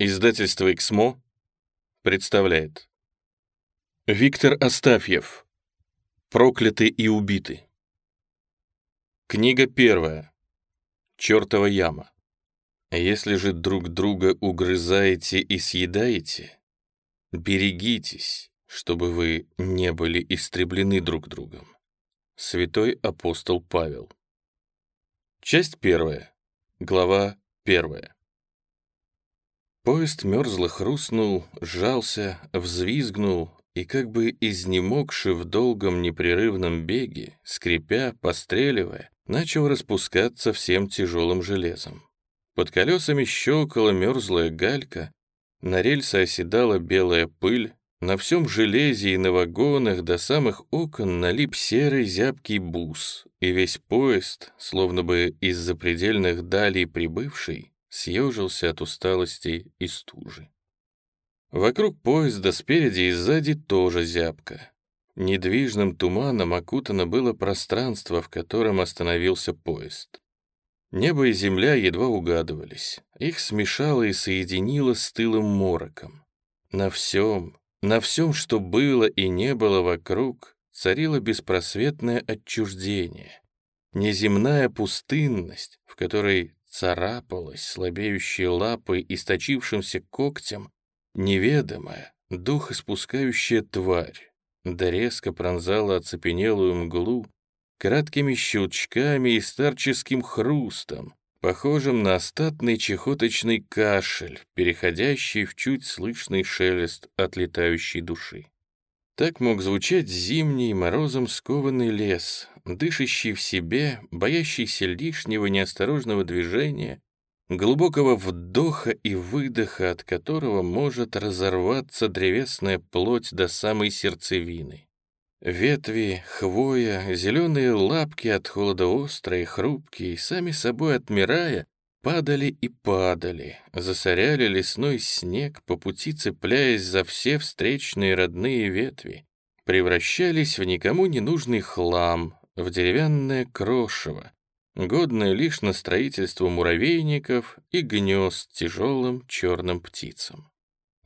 Издательство «Эксмо» представляет. Виктор Астафьев. «Прокляты и убиты» Книга первая. «Чёртова яма» Если же друг друга угрызаете и съедаете, берегитесь, чтобы вы не были истреблены друг другом. Святой апостол Павел. Часть первая, глава первая Поезд мерзло хрустнул, сжался, взвизгнул и, как бы изнемогши в долгом непрерывном беге, скрипя, постреливая, начал распускаться всем тяжелым железом. Под колесами щелкала мерзлая галька, на рельсы оседала белая пыль, на всем железе и на вагонах до самых окон налип серый зябкий бус, и весь поезд, словно бы из запредельных далей прибывший, съежился от усталости и стужи. Вокруг поезда спереди и сзади тоже зябко. Недвижным туманом окутано было пространство, в котором остановился поезд. Небо и земля едва угадывались. Их смешало и соединило с тылым мороком. На всем, на всем, что было и не было вокруг, царило беспросветное отчуждение. Неземная пустынность, в которой царапалась слабеющей лапой, источившимся когтем, неведомая, дух испускающая тварь, да резко пронзала оцепенелую мглу краткими щелчками и старческим хрустом, похожим на остатный чехоточный кашель, переходящий в чуть слышный шелест отлетающей души. Так мог звучать зимний, морозом скованный лес, дышащий в себе, боящийся лишнего неосторожного движения, глубокого вдоха и выдоха, от которого может разорваться древесная плоть до самой сердцевины. Ветви, хвоя, зеленые лапки от холода острые, хрупкие, сами собой отмирая, падали и падали, засоряли лесной снег, по пути цепляясь за все встречные родные ветви, превращались в никому не нужный хлам, в деревянное крошево, годное лишь на строительство муравейников и гнезд тяжелым черным птицам.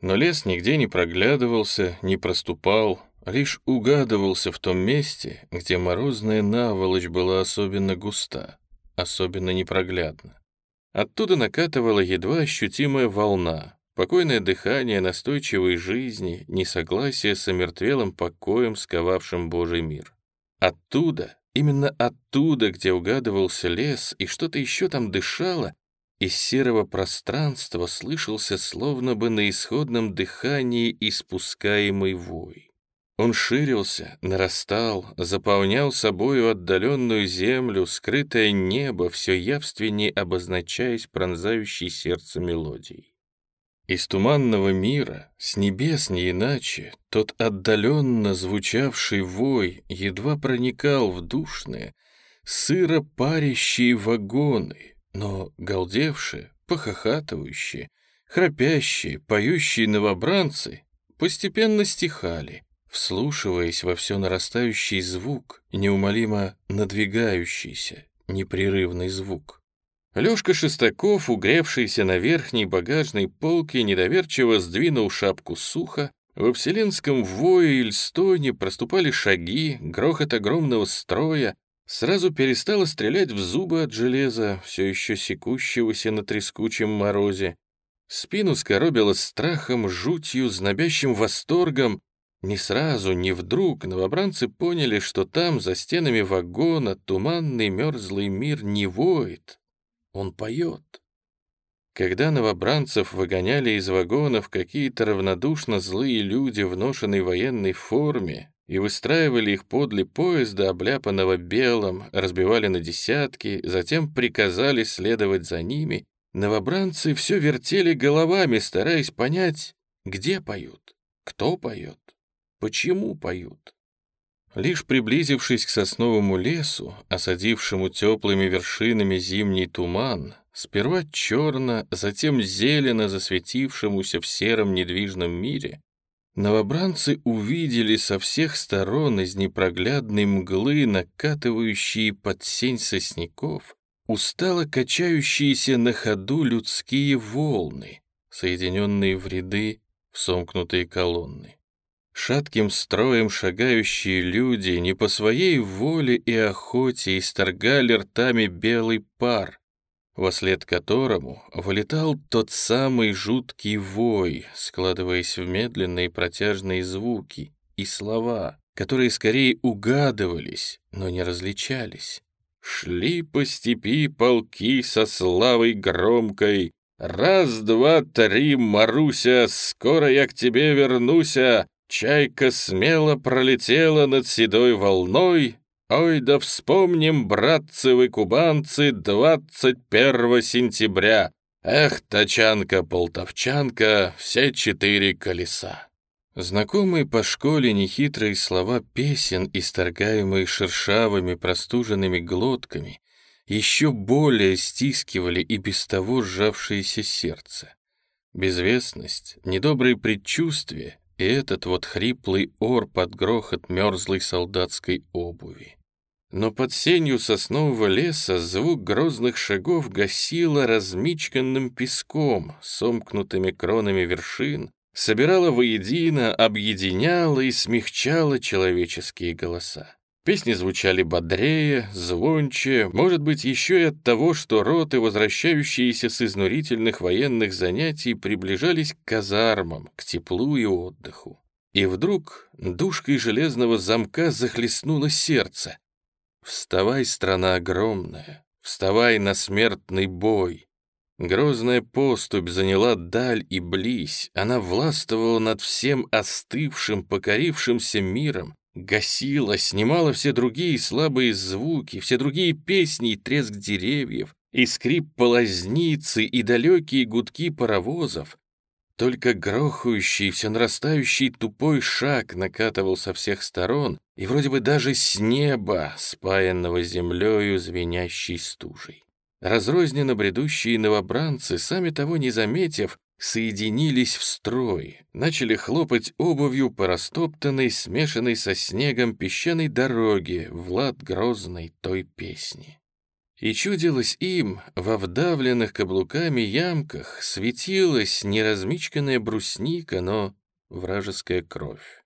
Но лес нигде не проглядывался, не проступал, лишь угадывался в том месте, где морозная наволочь была особенно густа, особенно непроглядна. Оттуда накатывала едва ощутимая волна, покойное дыхание настойчивой жизни, несогласие с омертвелым покоем, сковавшим Божий мир. Оттуда, именно оттуда, где угадывался лес и что-то еще там дышало, из серого пространства слышался словно бы на исходном дыхании испускаемый вой. Он ширился, нарастал, заполнял собою отдаленную землю, скрытое небо, все явственнее обозначаясь пронзающей сердце мелодией. Из туманного мира, с небес не иначе, тот отдаленно звучавший вой едва проникал в душные, сыро парящие вагоны, но галдевшие, похохатывающие, храпящие, поющие новобранцы постепенно стихали — вслушиваясь во все нарастающий звук, неумолимо надвигающийся, непрерывный звук. Лёшка Шестаков, угревшийся на верхней багажной полке, недоверчиво сдвинул шапку сухо, во вселенском вое и льстоне проступали шаги, грохот огромного строя, сразу перестала стрелять в зубы от железа, все еще секущегося на трескучем морозе. Спину скоробило страхом, жутью, знобящим восторгом, не сразу, не вдруг новобранцы поняли, что там, за стенами вагона, туманный мерзлый мир не воет, он поет. Когда новобранцев выгоняли из вагонов какие-то равнодушно злые люди в ношенной военной форме и выстраивали их подле поезда, обляпанного белым, разбивали на десятки, затем приказали следовать за ними, новобранцы все вертели головами, стараясь понять, где поют, кто поет. Почему поют? Лишь приблизившись к сосновому лесу, осадившему теплыми вершинами зимний туман, сперва черно, затем зелено засветившемуся в сером недвижном мире, новобранцы увидели со всех сторон из непроглядной мглы, накатывающие под сень сосняков, устало качающиеся на ходу людские волны, соединенные в ряды, в сомкнутые колонны. Шатким строем шагающие люди не по своей воле и охоте исторгали ртами белый пар, вослед которому вылетал тот самый жуткий вой, складываясь в медленные протяжные звуки и слова, которые скорее угадывались, но не различались. Шли по степи полки со славой громкой. Раз, два, три, Маруся, скоро я к тебе вернуся. Чайка смело пролетела над седой волной. Ой, да вспомним, братцы вы кубанцы, 21 сентября. Эх, тачанка-полтовчанка, все четыре колеса. Знакомые по школе нехитрые слова песен, исторгаемые шершавыми простуженными глотками, еще более стискивали и без того сжавшееся сердце. Безвестность, недобрые предчувствия и этот вот хриплый ор под грохот мерзлой солдатской обуви. Но под сенью соснового леса звук грозных шагов гасило размичканным песком, сомкнутыми кронами вершин, собирала воедино, объединяла и смягчала человеческие голоса. Песни звучали бодрее, звонче, может быть, еще и от того, что роты, возвращающиеся с изнурительных военных занятий, приближались к казармам, к теплу и отдыху. И вдруг душкой железного замка захлестнуло сердце. «Вставай, страна огромная, вставай на смертный бой, Грозная поступь заняла даль и близь, она властвовала над всем остывшим, покорившимся миром, гасила, снимала все другие слабые звуки, все другие песни и треск деревьев, и скрип полозницы, и далекие гудки паровозов. Только грохающий, все нарастающий тупой шаг накатывал со всех сторон, и вроде бы даже с неба, спаянного землею звенящей стужей. Разрозненно бредущие новобранцы, сами того не заметив, соединились в строй, начали хлопать обувью по растоптанной, смешанной со снегом песчаной дороге в лад грозной той песни. И чудилось им, во вдавленных каблуками ямках, светилась неразмичканная брусника, но вражеская кровь.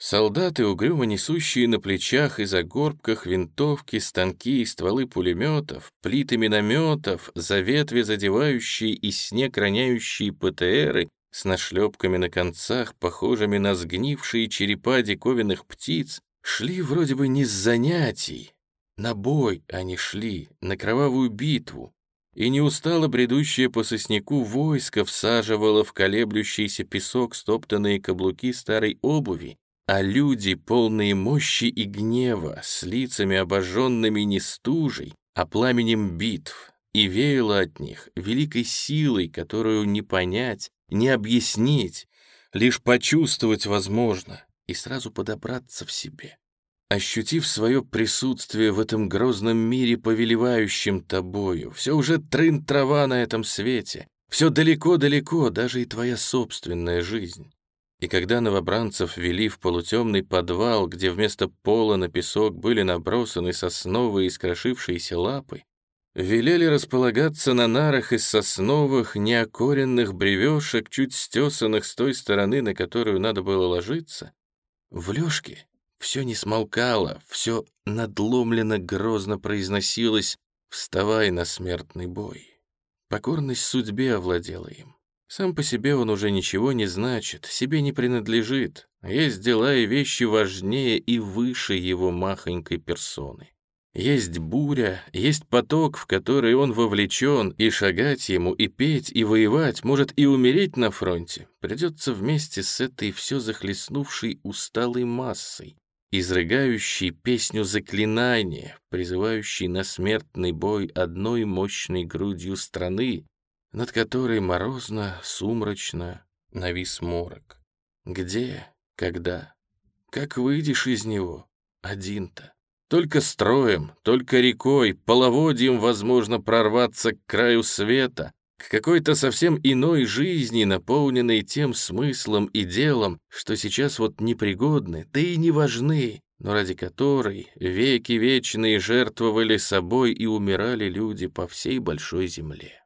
Солдаты, угрюмо несущие на плечах и за горбках винтовки, станки и стволы пулеметов, плиты минометов, за ветви задевающие и снег роняющие ПТРы с нашлепками на концах, похожими на сгнившие черепа диковинных птиц, шли вроде бы не с занятий. На бой они шли, на кровавую битву, и неустало бредущее по сосняку войско всаживало в колеблющийся песок стоптанные каблуки старой обуви, а люди, полные мощи и гнева, с лицами обожженными не стужей, а пламенем битв, и веяло от них великой силой, которую не понять, не объяснить, лишь почувствовать возможно и сразу подобраться в себе. Ощутив свое присутствие в этом грозном мире, повелевающем тобою, все уже трын-трава на этом свете, все далеко-далеко, даже и твоя собственная жизнь. И когда новобранцев вели в полутемный подвал, где вместо пола на песок были набросаны сосновые искрошившиеся лапы, велели располагаться на нарах из сосновых, неокоренных бревешек, чуть стесанных с той стороны, на которую надо было ложиться, в лёжке все не смолкало, все надломленно грозно произносилось «Вставай на смертный бой». Покорность судьбе овладела им. Сам по себе он уже ничего не значит, себе не принадлежит. Есть дела и вещи важнее и выше его махонькой персоны. Есть буря, есть поток, в который он вовлечен, и шагать ему, и петь, и воевать, может и умереть на фронте. Придется вместе с этой все захлестнувшей усталой массой, изрыгающей песню заклинания, призывающей на смертный бой одной мощной грудью страны, над которой морозно, сумрачно навис морок. Где, когда, как выйдешь из него, один-то? Только строем, только рекой, половодьем возможно прорваться к краю света, к какой-то совсем иной жизни, наполненной тем смыслом и делом, что сейчас вот непригодны, да и не важны, но ради которой веки вечные жертвовали собой и умирали люди по всей большой земле.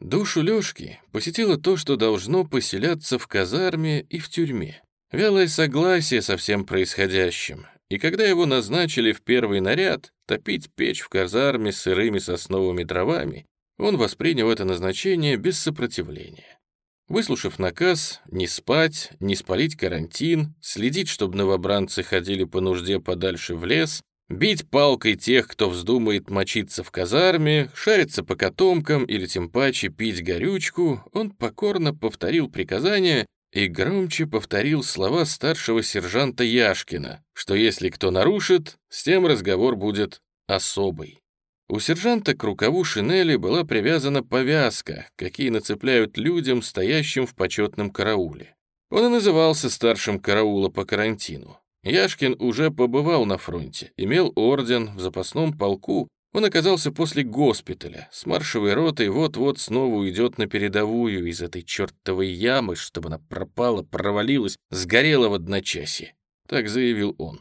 Душу Лёшки посетило то, что должно поселяться в казарме и в тюрьме. Вялое согласие со всем происходящим. И когда его назначили в первый наряд, топить печь в казарме с сырыми сосновыми дровами, он воспринял это назначение без сопротивления. Выслушав наказ не спать, не спалить карантин, следить, чтобы новобранцы ходили по нужде подальше в лес, бить палкой тех, кто вздумает мочиться в казарме, шариться по котомкам или тем паче пить горючку, он покорно повторил приказание и громче повторил слова старшего сержанта Яшкина, что если кто нарушит, с тем разговор будет особый. У сержанта к рукаву шинели была привязана повязка, какие нацепляют людям, стоящим в почетном карауле. Он и назывался старшим караула по карантину. Яшкин уже побывал на фронте, имел орден в запасном полку. Он оказался после госпиталя. С маршевой ротой вот-вот снова уйдет на передовую из этой чертовой ямы, чтобы она пропала, провалилась, сгорела в одночасье. Так заявил он.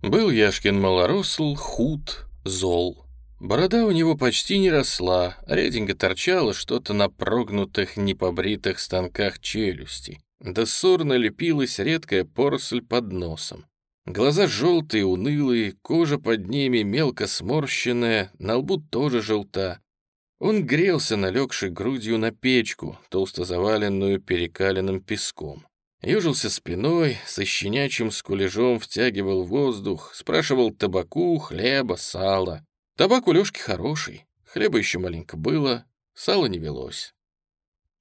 Был Яшкин малоросл, худ, зол. Борода у него почти не росла, реденько торчало что-то на прогнутых, непобритых станках челюсти. Да сорно лепилась редкая поросль под носом. Глаза желтые, унылые, кожа под ними мелко сморщенная, на лбу тоже желта. Он грелся, налегший грудью на печку, толсто заваленную перекаленным песком. Южился спиной, со щенячьим скулежом втягивал воздух, спрашивал табаку, хлеба, сала. Табак у Лёшки хороший, хлеба еще маленько было, сала не велось.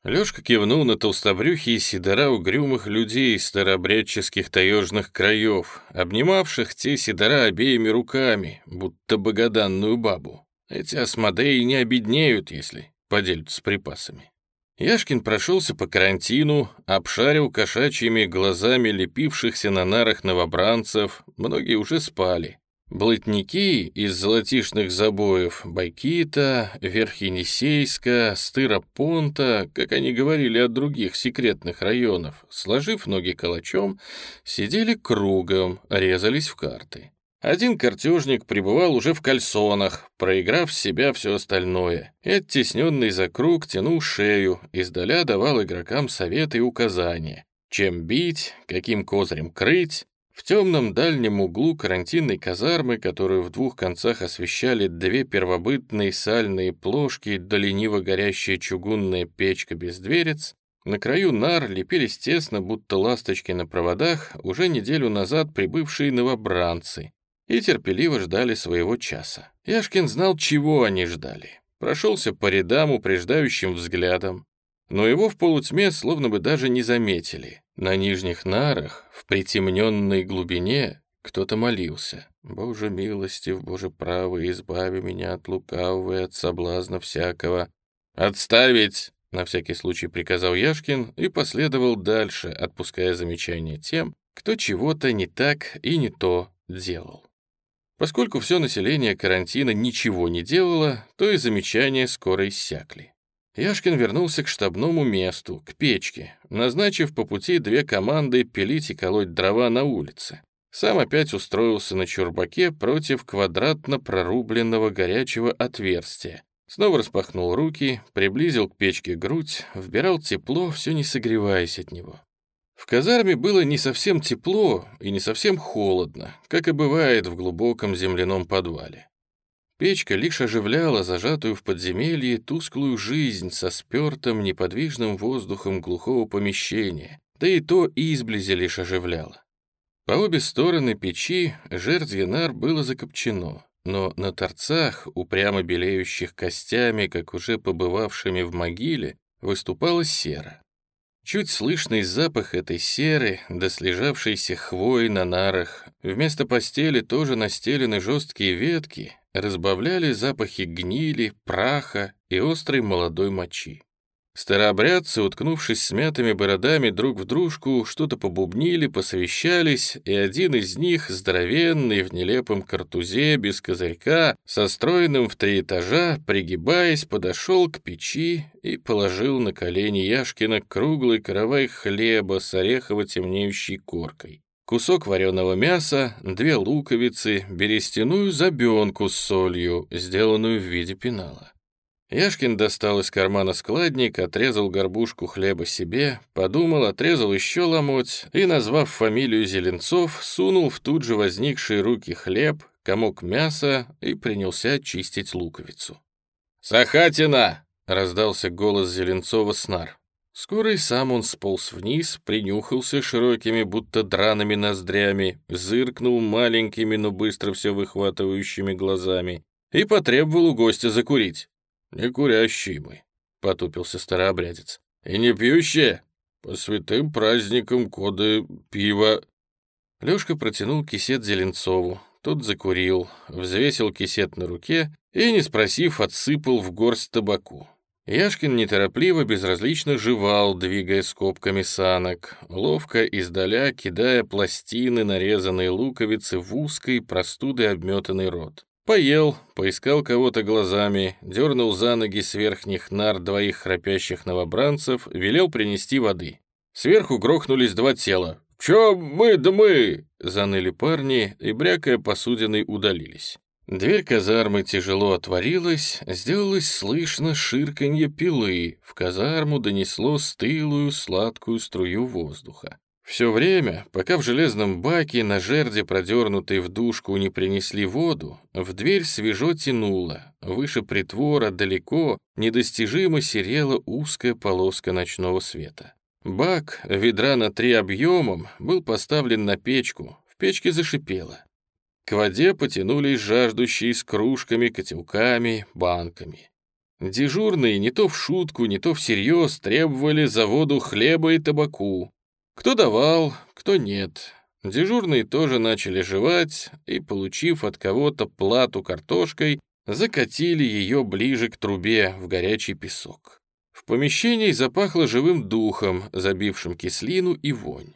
Лёшка кивнул на толстобрюхие седора угрюмых людей старообрядческих таежных краев, обнимавших те седора обеими руками, будто богоданную бабу. Эти осмодеи не обеднеют, если поделятся припасами. Яшкин прошелся по карантину, обшарил кошачьими глазами лепившихся на нарах новобранцев, многие уже спали. Блатники из золотишных забоев Байкита, Верхенесейска, Стыропонта, как они говорили о других секретных районов, сложив ноги калачом, сидели кругом, резались в карты. Один картежник пребывал уже в кальсонах, проиграв в себя все остальное, и оттесненный за круг тянул шею, издаля давал игрокам советы и указания, чем бить, каким козырем крыть, в темном дальнем углу карантинной казармы, которую в двух концах освещали две первобытные сальные плошки да лениво горящая чугунная печка без дверец, на краю нар лепились тесно, будто ласточки на проводах, уже неделю назад прибывшие новобранцы, и терпеливо ждали своего часа. Яшкин знал, чего они ждали. Прошелся по рядам упреждающим взглядом, но его в полутьме словно бы даже не заметили. На нижних нарах, в притемненной глубине, кто-то молился. «Боже милостив, Боже правый, избави меня от лукавого и от соблазна всякого». «Отставить!» — на всякий случай приказал Яшкин и последовал дальше, отпуская замечания тем, кто чего-то не так и не то делал. Поскольку все население карантина ничего не делало, то и замечания скоро иссякли. Яшкин вернулся к штабному месту, к печке, назначив по пути две команды пилить и колоть дрова на улице. Сам опять устроился на чурбаке против квадратно прорубленного горячего отверстия. Снова распахнул руки, приблизил к печке грудь, вбирал тепло, все не согреваясь от него. В казарме было не совсем тепло и не совсем холодно, как и бывает в глубоком земляном подвале. Печка лишь оживляла зажатую в подземелье тусклую жизнь со спертым неподвижным воздухом глухого помещения, да и то изблизи лишь оживляла. По обе стороны печи нар было закопчено, но на торцах, упрямо белеющих костями, как уже побывавшими в могиле, выступала сера. Чуть слышный запах этой серы, да слежавшейся хвои на нарах. Вместо постели тоже настелены жесткие ветки, разбавляли запахи гнили, праха и острой молодой мочи. Старообрядцы, уткнувшись смятыми бородами друг в дружку, что-то побубнили, посовещались, и один из них, здоровенный, в нелепом картузе, без козырька, со стройным в три этажа, пригибаясь, подошел к печи и положил на колени Яшкина круглый каравай хлеба с орехово-темнеющей коркой кусок вареного мяса, две луковицы, берестяную забенку с солью, сделанную в виде пенала. Яшкин достал из кармана складник, отрезал горбушку хлеба себе, подумал, отрезал еще ломоть и, назвав фамилию Зеленцов, сунул в тут же возникшие руки хлеб, комок мяса и принялся чистить луковицу. «Сахатина!» — раздался голос Зеленцова снар. Скоро и сам он сполз вниз, принюхался широкими, будто драными ноздрями, зыркнул маленькими, но быстро все выхватывающими глазами и потребовал у гостя закурить. «Не курящие мы», — потупился старообрядец. «И не пьющие? По святым праздникам коды пива». Лёшка протянул кисет Зеленцову. Тот закурил, взвесил кисет на руке и, не спросив, отсыпал в горсть табаку. Яшкин неторопливо, безразлично жевал, двигая скобками санок, ловко издаля кидая пластины, нарезанные луковицы в узкий, простудой обметанный рот. Поел, поискал кого-то глазами, дернул за ноги с верхних нар двоих храпящих новобранцев, велел принести воды. Сверху грохнулись два тела. «Чё мы да мы?» — заныли парни и, брякая посудиной, удалились. Дверь казармы тяжело отворилась, сделалось слышно ширканье пилы, в казарму донесло стылую сладкую струю воздуха. Все время, пока в железном баке на жерде, продернутой в душку, не принесли воду, в дверь свежо тянуло, выше притвора, далеко, недостижимо серела узкая полоска ночного света. Бак, ведра на три объемом, был поставлен на печку, в печке зашипело. К воде потянулись жаждущие с кружками, котелками, банками. Дежурные не то в шутку, не то всерьез требовали за воду хлеба и табаку, кто давал, кто нет. Дежурные тоже начали жевать и, получив от кого-то плату картошкой, закатили ее ближе к трубе в горячий песок. В помещении запахло живым духом, забившим кислину и вонь.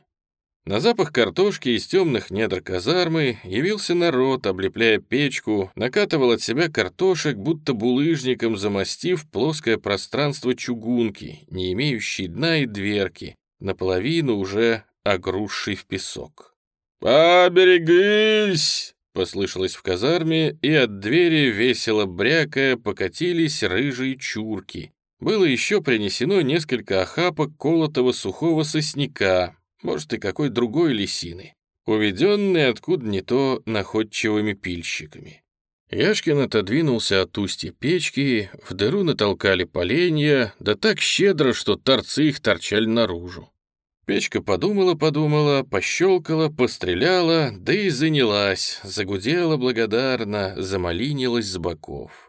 На запах картошки из темных недр казармы явился народ, облепляя печку, накатывал от себя картошек, будто булыжником замостив плоское пространство чугунки, не имеющей дна и дверки, наполовину уже огрузший в песок. «Поберегись!» — послышалось в казарме, и от двери, весело брякая, покатились рыжие чурки. Было еще принесено несколько охапок колотого сухого сосняка, может, и какой другой лисины, уведенные откуда не то находчивыми пильщиками. Яшкин отодвинулся от устья печки, в дыру натолкали поленья, да так щедро, что торцы их торчали наружу. Печка подумала-подумала, пощелкала, постреляла, да и занялась, загудела благодарно, замолинилась с боков.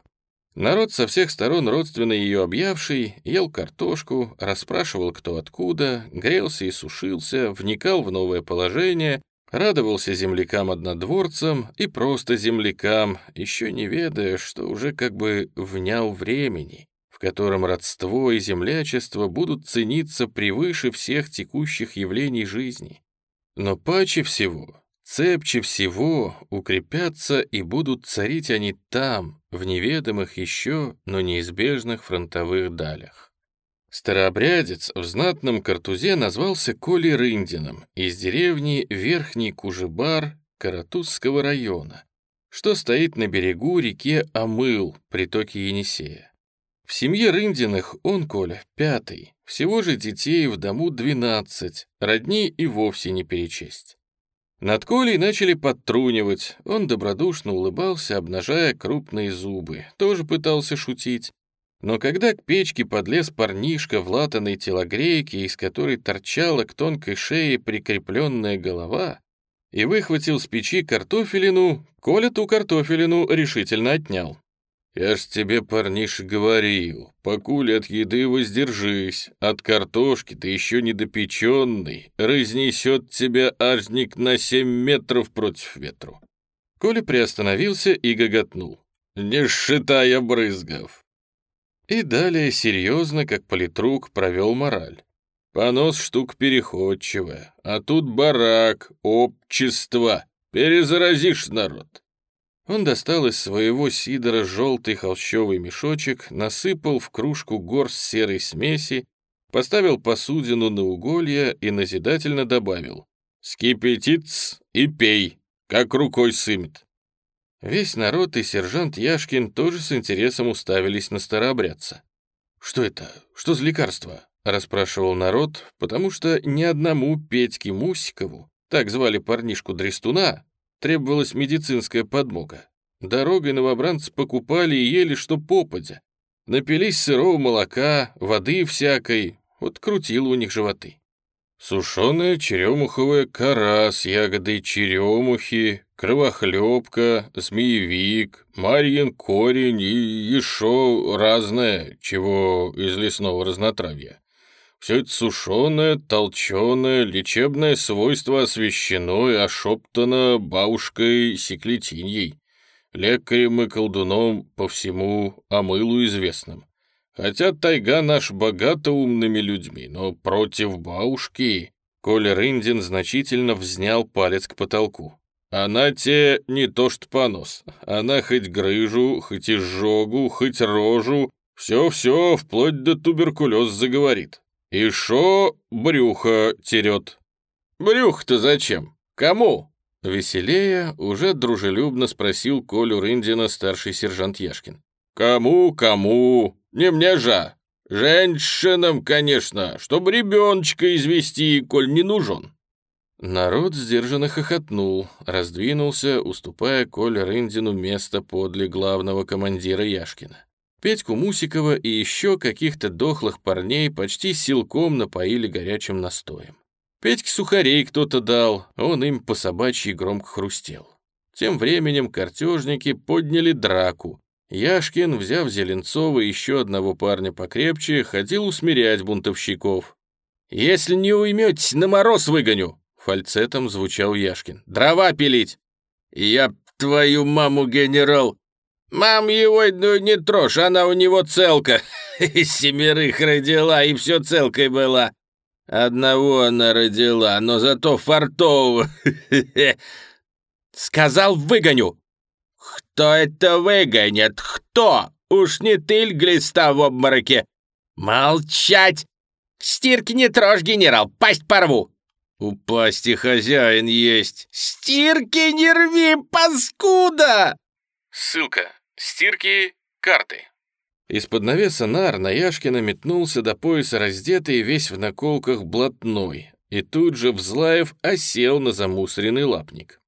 Народ со всех сторон, родственно ее объявший, ел картошку, расспрашивал кто откуда, грелся и сушился, вникал в новое положение, Радовался землякам-однодворцам и просто землякам, еще не ведая, что уже как бы внял времени, в котором родство и землячество будут цениться превыше всех текущих явлений жизни. Но паче всего, цепче всего укрепятся и будут царить они там, в неведомых еще, но неизбежных фронтовых далях. Старообрядец в знатном картузе назвался Колей Рындином из деревни Верхний Кужебар Каратузского района, что стоит на берегу реки Амыл, притоке Енисея. В семье Рындиных он, Коля, пятый, всего же детей в дому двенадцать, родни и вовсе не перечесть. Над Колей начали подтрунивать, он добродушно улыбался, обнажая крупные зубы, тоже пытался шутить, но когда к печке подлез парнишка в латаной телогрейке, из которой торчала к тонкой шее прикрепленная голова, и выхватил с печи картофелину, Коля ту картофелину решительно отнял. «Я ж тебе, парниша, говорил, покуль от еды воздержись, от картошки ты еще недопеченный, разнесет тебя ажник на семь метров против ветру». Коля приостановился и гоготнул. «Не считая брызгов, и далее серьезно, как политрук, провел мораль. Понос штук переходчивая, а тут барак, общество. Перезаразишь народ. Он достал из своего сидора желтый холщовый мешочек, насыпал в кружку горсть серой смеси, поставил посудину на уголья и назидательно добавил «Скипятиц и пей, как рукой сымет». Весь народ и сержант Яшкин тоже с интересом уставились на старообрядца. «Что это? Что за лекарство?» — расспрашивал народ, потому что ни одному Петьке Мусикову, так звали парнишку Дрестуна, требовалась медицинская подмога. Дорогой новобранцы покупали и ели что попадя. Напились сырого молока, воды всякой, вот крутило у них животы. Сушеная черемуховая кора с ягодой черемухи, кровохлебка, змеевик, марьин корень и еще разное, чего из лесного разнотравья. Все это сушеное, толченое, лечебное свойство освящено и ошептано бабушкой секлетиньей, лекарем и колдуном по всему омылу известным. Хотя тайга наш богата умными людьми, но против бабушки... Коля Рындин значительно взнял палец к потолку. Она те не то что понос. Она хоть грыжу, хоть изжогу, хоть рожу, все-все, вплоть до туберкулез заговорит. И шо брюхо терет? Брюхо-то зачем? Кому? Веселее уже дружелюбно спросил Колю Рындина старший сержант Яшкин. Кому, кому? Не мне же. Женщинам, конечно, чтобы ребеночка извести, коль не нужен. Народ сдержанно хохотнул, раздвинулся, уступая Коле Рындину место подле главного командира Яшкина. Петьку Мусикова и еще каких-то дохлых парней почти силком напоили горячим настоем. Петьке сухарей кто-то дал, он им по собачьи громко хрустел. Тем временем картежники подняли драку. Яшкин, взяв Зеленцова и еще одного парня покрепче, ходил усмирять бунтовщиков. «Если не уйметесь, на мороз выгоню!» Фальцетом звучал Яшкин. «Дрова пилить!» «Я твою маму, генерал!» «Мам его ну, не трожь, она у него целка. Семерых родила, и все целкой была. Одного она родила, но зато фартового. Сказал, выгоню!» «Кто это выгонит? Кто? Уж не ты глиста в обмороке?» «Молчать! Стирки не трожь, генерал, пасть порву!» «У пасти хозяин есть!» «Стирки не рви, паскуда!» Ссылка. Стирки. Карты. Из-под навеса нар на Яшкина метнулся до пояса раздетый весь в наколках блатной, и тут же, взлаев, осел на замусоренный лапник.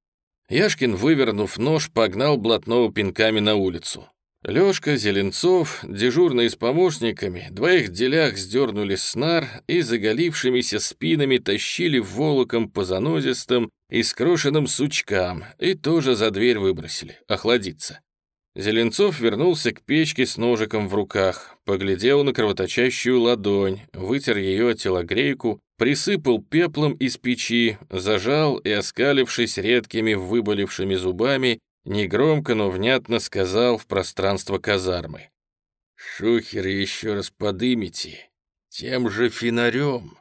Яшкин, вывернув нож, погнал блатного пинками на улицу. Лёшка, Зеленцов, дежурные с помощниками, двоих делях сдернули с нар и заголившимися спинами тащили волоком по занозистым и скрошенным сучкам и тоже за дверь выбросили, охладиться. Зеленцов вернулся к печке с ножиком в руках, поглядел на кровоточащую ладонь, вытер ее телогрейку, присыпал пеплом из печи, зажал и, оскалившись редкими выболившими зубами, Негромко, но внятно сказал в пространство казармы. «Шухер еще раз подымите, тем же финарем».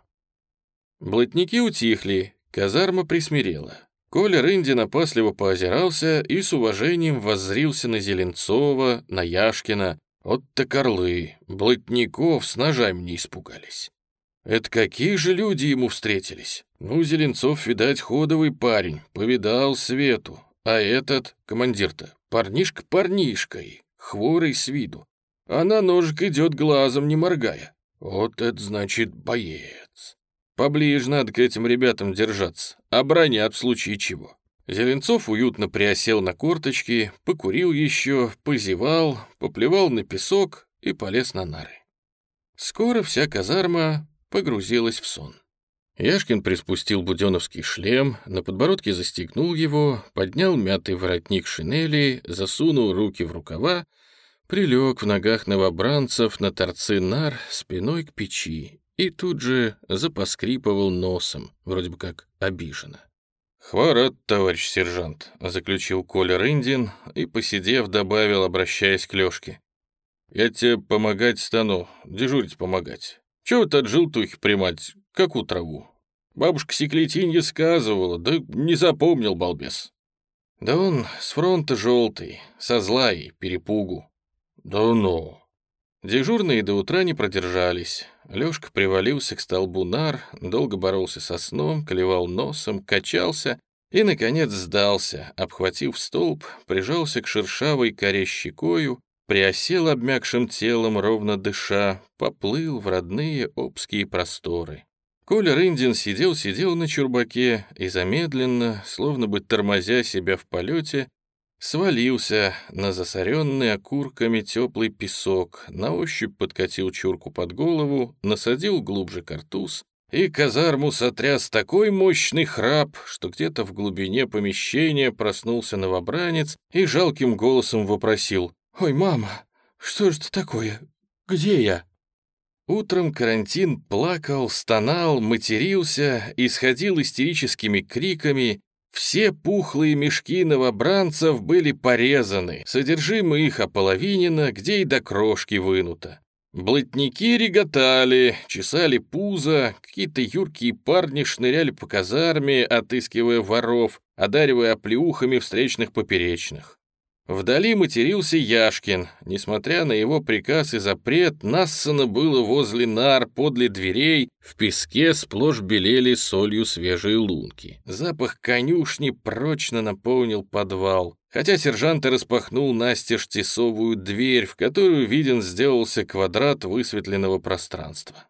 Блатники утихли, казарма присмирела. Коля Рындин опасливо поозирался и с уважением воззрился на Зеленцова, на Яшкина. Вот-то корлы, блатников с ножами не испугались. Это какие же люди ему встретились? Ну, Зеленцов, видать, ходовый парень, повидал свету, а этот, командир-то, парнишка парнишкой, хворый с виду. А на ножик идет глазом, не моргая. Вот это значит боец. Поближе надо к этим ребятам держаться, оборонят в случае чего. Зеленцов уютно приосел на корточки, покурил еще, позевал, поплевал на песок и полез на нары. Скоро вся казарма погрузилась в сон. Яшкин приспустил буденовский шлем, на подбородке застегнул его, поднял мятый воротник шинели, засунул руки в рукава, прилег в ногах новобранцев на торцы нар спиной к печи и тут же запоскрипывал носом, вроде бы как обиженно. «Хворот, товарищ сержант», — заключил Коля Рындин и, посидев, добавил, обращаясь к Лёшке. «Я тебе помогать стану, дежурить помогать. Чего ты от желтухи примать, какую траву? Бабушка Секлетинья сказывала, да не запомнил балбес. Да он с фронта желтый, со зла и перепугу. Да ну. Дежурные до утра не продержались. Лёшка привалился к столбу нар, долго боролся со сном, клевал носом, качался, и, наконец, сдался, обхватив столб, прижался к шершавой коре щекою, приосел обмякшим телом, ровно дыша, поплыл в родные обские просторы. Коля Рындин сидел-сидел на чурбаке и замедленно, словно бы тормозя себя в полете, свалился на засоренный окурками теплый песок, на ощупь подкатил чурку под голову, насадил глубже картуз, и казарму сотряс такой мощный храп, что где-то в глубине помещения проснулся новобранец и жалким голосом вопросил «Ой, мама, что же это такое? Где я?» Утром карантин плакал, стонал, матерился, исходил истерическими криками. Все пухлые мешки новобранцев были порезаны, содержимое их ополовинено, где и до крошки вынуто. Блатники реготали, чесали пузо, какие-то юркие парни шныряли по казарме, отыскивая воров, одаривая оплеухами встречных поперечных. Вдали матерился Яшкин. Несмотря на его приказ и запрет, нассано было возле нар, подле дверей, в песке сплошь белели солью свежие лунки. Запах конюшни прочно наполнил подвал. Хотя сержант и распахнул настежь тесовую дверь, в которую виден сделался квадрат высветленного пространства.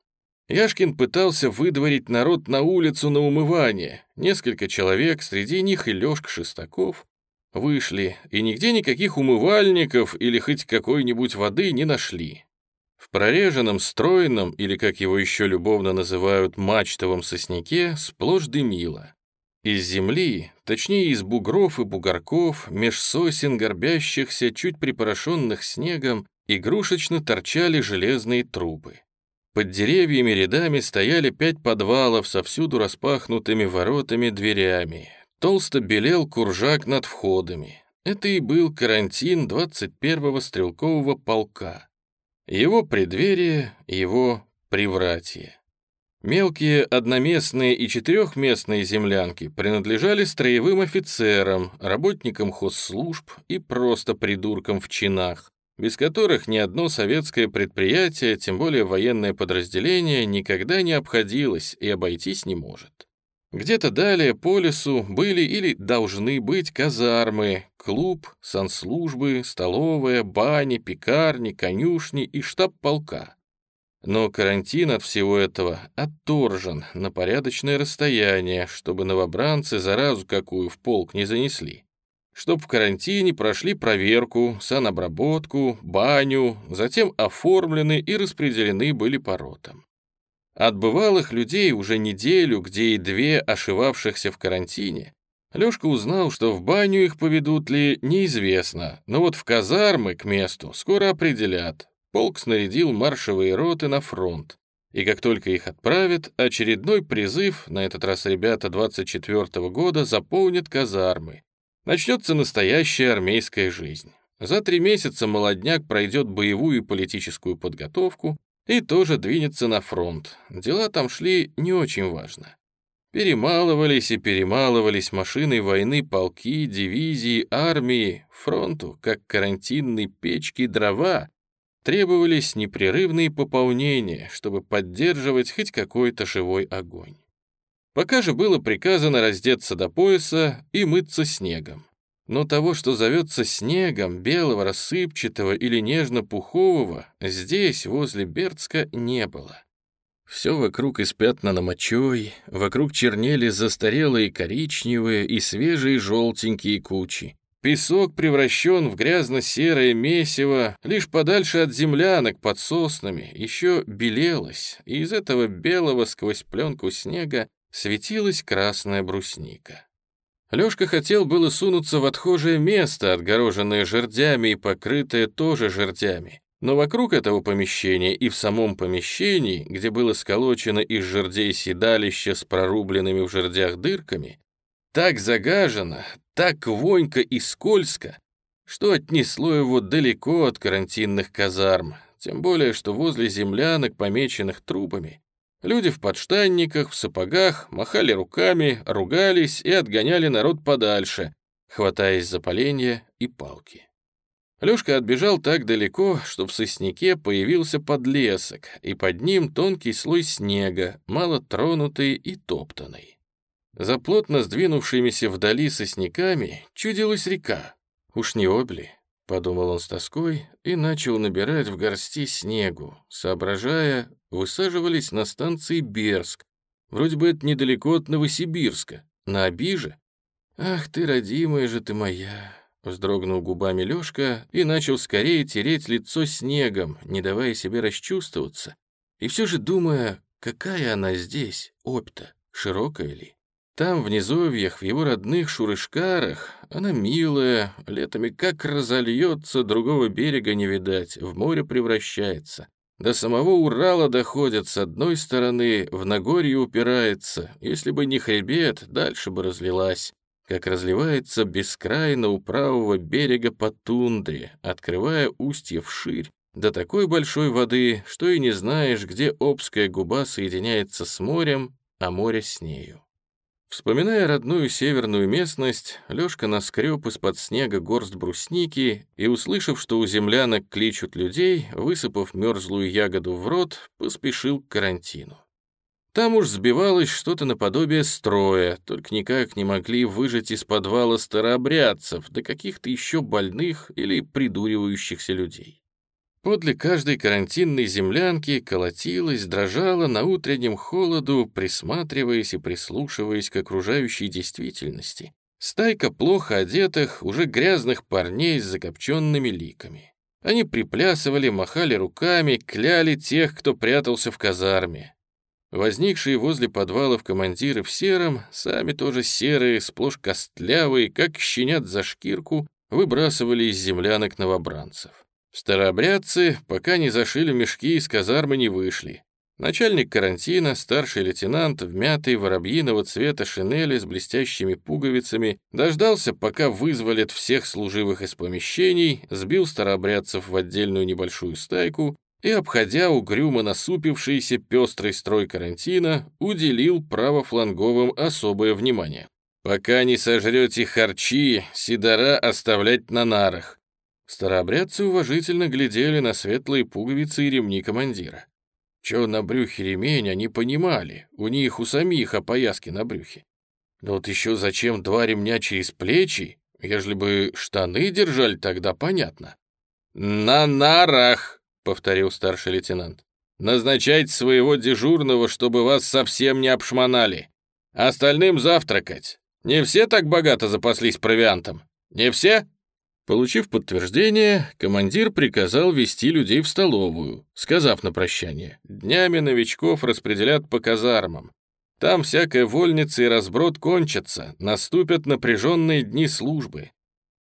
Яшкин пытался выдворить народ на улицу на умывание. Несколько человек, среди них и Лёшка Шестаков, Вышли, и нигде никаких умывальников или хоть какой-нибудь воды не нашли. В прореженном стройном, или как его еще любовно называют, мачтовом сосняке, сплошь дымило. Из земли, точнее из бугров и бугорков, меж сосен горбящихся, чуть припорошенных снегом, игрушечно торчали железные трубы. Под деревьями рядами стояли пять подвалов со всюду распахнутыми воротами-дверями, Толсто белел куржак над входами. Это и был карантин 21-го стрелкового полка. Его преддверие, его привратие. Мелкие одноместные и четырехместные землянки принадлежали строевым офицерам, работникам хозслужб и просто придуркам в чинах, без которых ни одно советское предприятие, тем более военное подразделение, никогда не обходилось и обойтись не может. Где-то далее по лесу были или должны быть казармы, клуб, санслужбы, столовая, бани, пекарни, конюшни и штаб полка. Но карантин от всего этого отторжен на порядочное расстояние, чтобы новобранцы заразу какую в полк не занесли. Чтоб в карантине прошли проверку, санобработку, баню, затем оформлены и распределены были по ротам. От бывалых людей уже неделю, где и две ошивавшихся в карантине, Лёшка узнал, что в баню их поведут ли, неизвестно, но вот в казармы к месту скоро определят. Полк снарядил маршевые роты на фронт. И как только их отправят, очередной призыв, на этот раз ребята 24-го года, заполнят казармы. Начнется настоящая армейская жизнь. За три месяца молодняк пройдет боевую и политическую подготовку, и тоже двинется на фронт. Дела там шли не очень важно. Перемалывались и перемалывались машины войны, полки, дивизии, армии, фронту, как карантинные печки дрова, требовались непрерывные пополнения, чтобы поддерживать хоть какой-то живой огонь. Пока же было приказано раздеться до пояса и мыться снегом но того, что зовется снегом, белого, рассыпчатого или нежно-пухового, здесь, возле Бердска, не было. Все вокруг испятнано мочой, вокруг чернели застарелые коричневые и свежие желтенькие кучи. Песок превращен в грязно-серое месиво, лишь подальше от землянок под соснами еще белелось, и из этого белого сквозь пленку снега светилась красная брусника. Лёшка хотел было сунуться в отхожее место, отгороженное жердями и покрытое тоже жердями. Но вокруг этого помещения и в самом помещении, где было сколочено из жердей седалище с прорубленными в жердях дырками, так загажено, так вонько и скользко, что отнесло его далеко от карантинных казарм, тем более что возле землянок, помеченных трупами, Люди в подштанниках, в сапогах махали руками, ругались и отгоняли народ подальше, хватаясь за поленья и палки. Лёшка отбежал так далеко, что в сосняке появился подлесок, и под ним тонкий слой снега, мало тронутый и топтанный. За плотно сдвинувшимися вдали сосняками чудилась река. Уж не обли, подумал он с тоской и начал набирать в горсти снегу, соображая, высаживались на станции Берск. Вроде бы это недалеко от Новосибирска, на Обиже. Ах ты, родимая же ты моя, Вздрогнул губами Лёшка и начал скорее тереть лицо снегом, не давая себе расчувствоваться, и все же думая, какая она здесь, опта, широкая ли. Там, в низовьях, в его родных Шурышкарах, она милая, летами как разольется, другого берега не видать, в море превращается. До самого Урала доходят с одной стороны, в Нагорье упирается, если бы не хребет, дальше бы разлилась. Как разливается бескрайно у правого берега по тундре, открывая устье вширь, до такой большой воды, что и не знаешь, где Обская губа соединяется с морем, а море с нею. Вспоминая родную северную местность, Лёшка наскреб из-под снега горсть брусники и, услышав, что у землянок кличут людей, высыпав мерзлую ягоду в рот, поспешил к карантину. Там уж сбивалось что-то наподобие строя, только никак не могли выжать из подвала старообрядцев, да каких-то еще больных или придуривающихся людей. Подле каждой карантинной землянки колотилась, дрожала на утреннем холоду, присматриваясь и прислушиваясь к окружающей действительности. Стайка плохо одетых, уже грязных парней с закопченными ликами. Они приплясывали, махали руками, кляли тех, кто прятался в казарме. Возникшие возле подвалов командиры в сером, сами тоже серые, сплошь костлявые, как щенят за шкирку, выбрасывали из землянок новобранцев. Старообрядцы, пока не зашили мешки, из казармы не вышли. Начальник карантина, старший лейтенант в мятой воробьиного цвета шинели с блестящими пуговицами, дождался, пока вызволят всех служивых из помещений, сбил старообрядцев в отдельную небольшую стайку и, обходя угрюмо насупившийся пестрый строй карантина, уделил правофланговым особое внимание. «Пока не сожрете харчи, сидора оставлять на нарах». Старообрядцы уважительно глядели на светлые пуговицы и ремни командира. Чё на брюхе ремень, они понимали, у них у самих опояски на брюхе. Но вот еще зачем два ремня через плечи, ежели бы штаны держали, тогда понятно. «На нарах!» — повторил старший лейтенант. «Назначайте своего дежурного, чтобы вас совсем не обшмонали. Остальным завтракать. Не все так богато запаслись провиантом? Не все?» Получив подтверждение, командир приказал вести людей в столовую, сказав на прощание, «Днями новичков распределят по казармам. Там всякая вольница и разброд кончатся, наступят напряженные дни службы.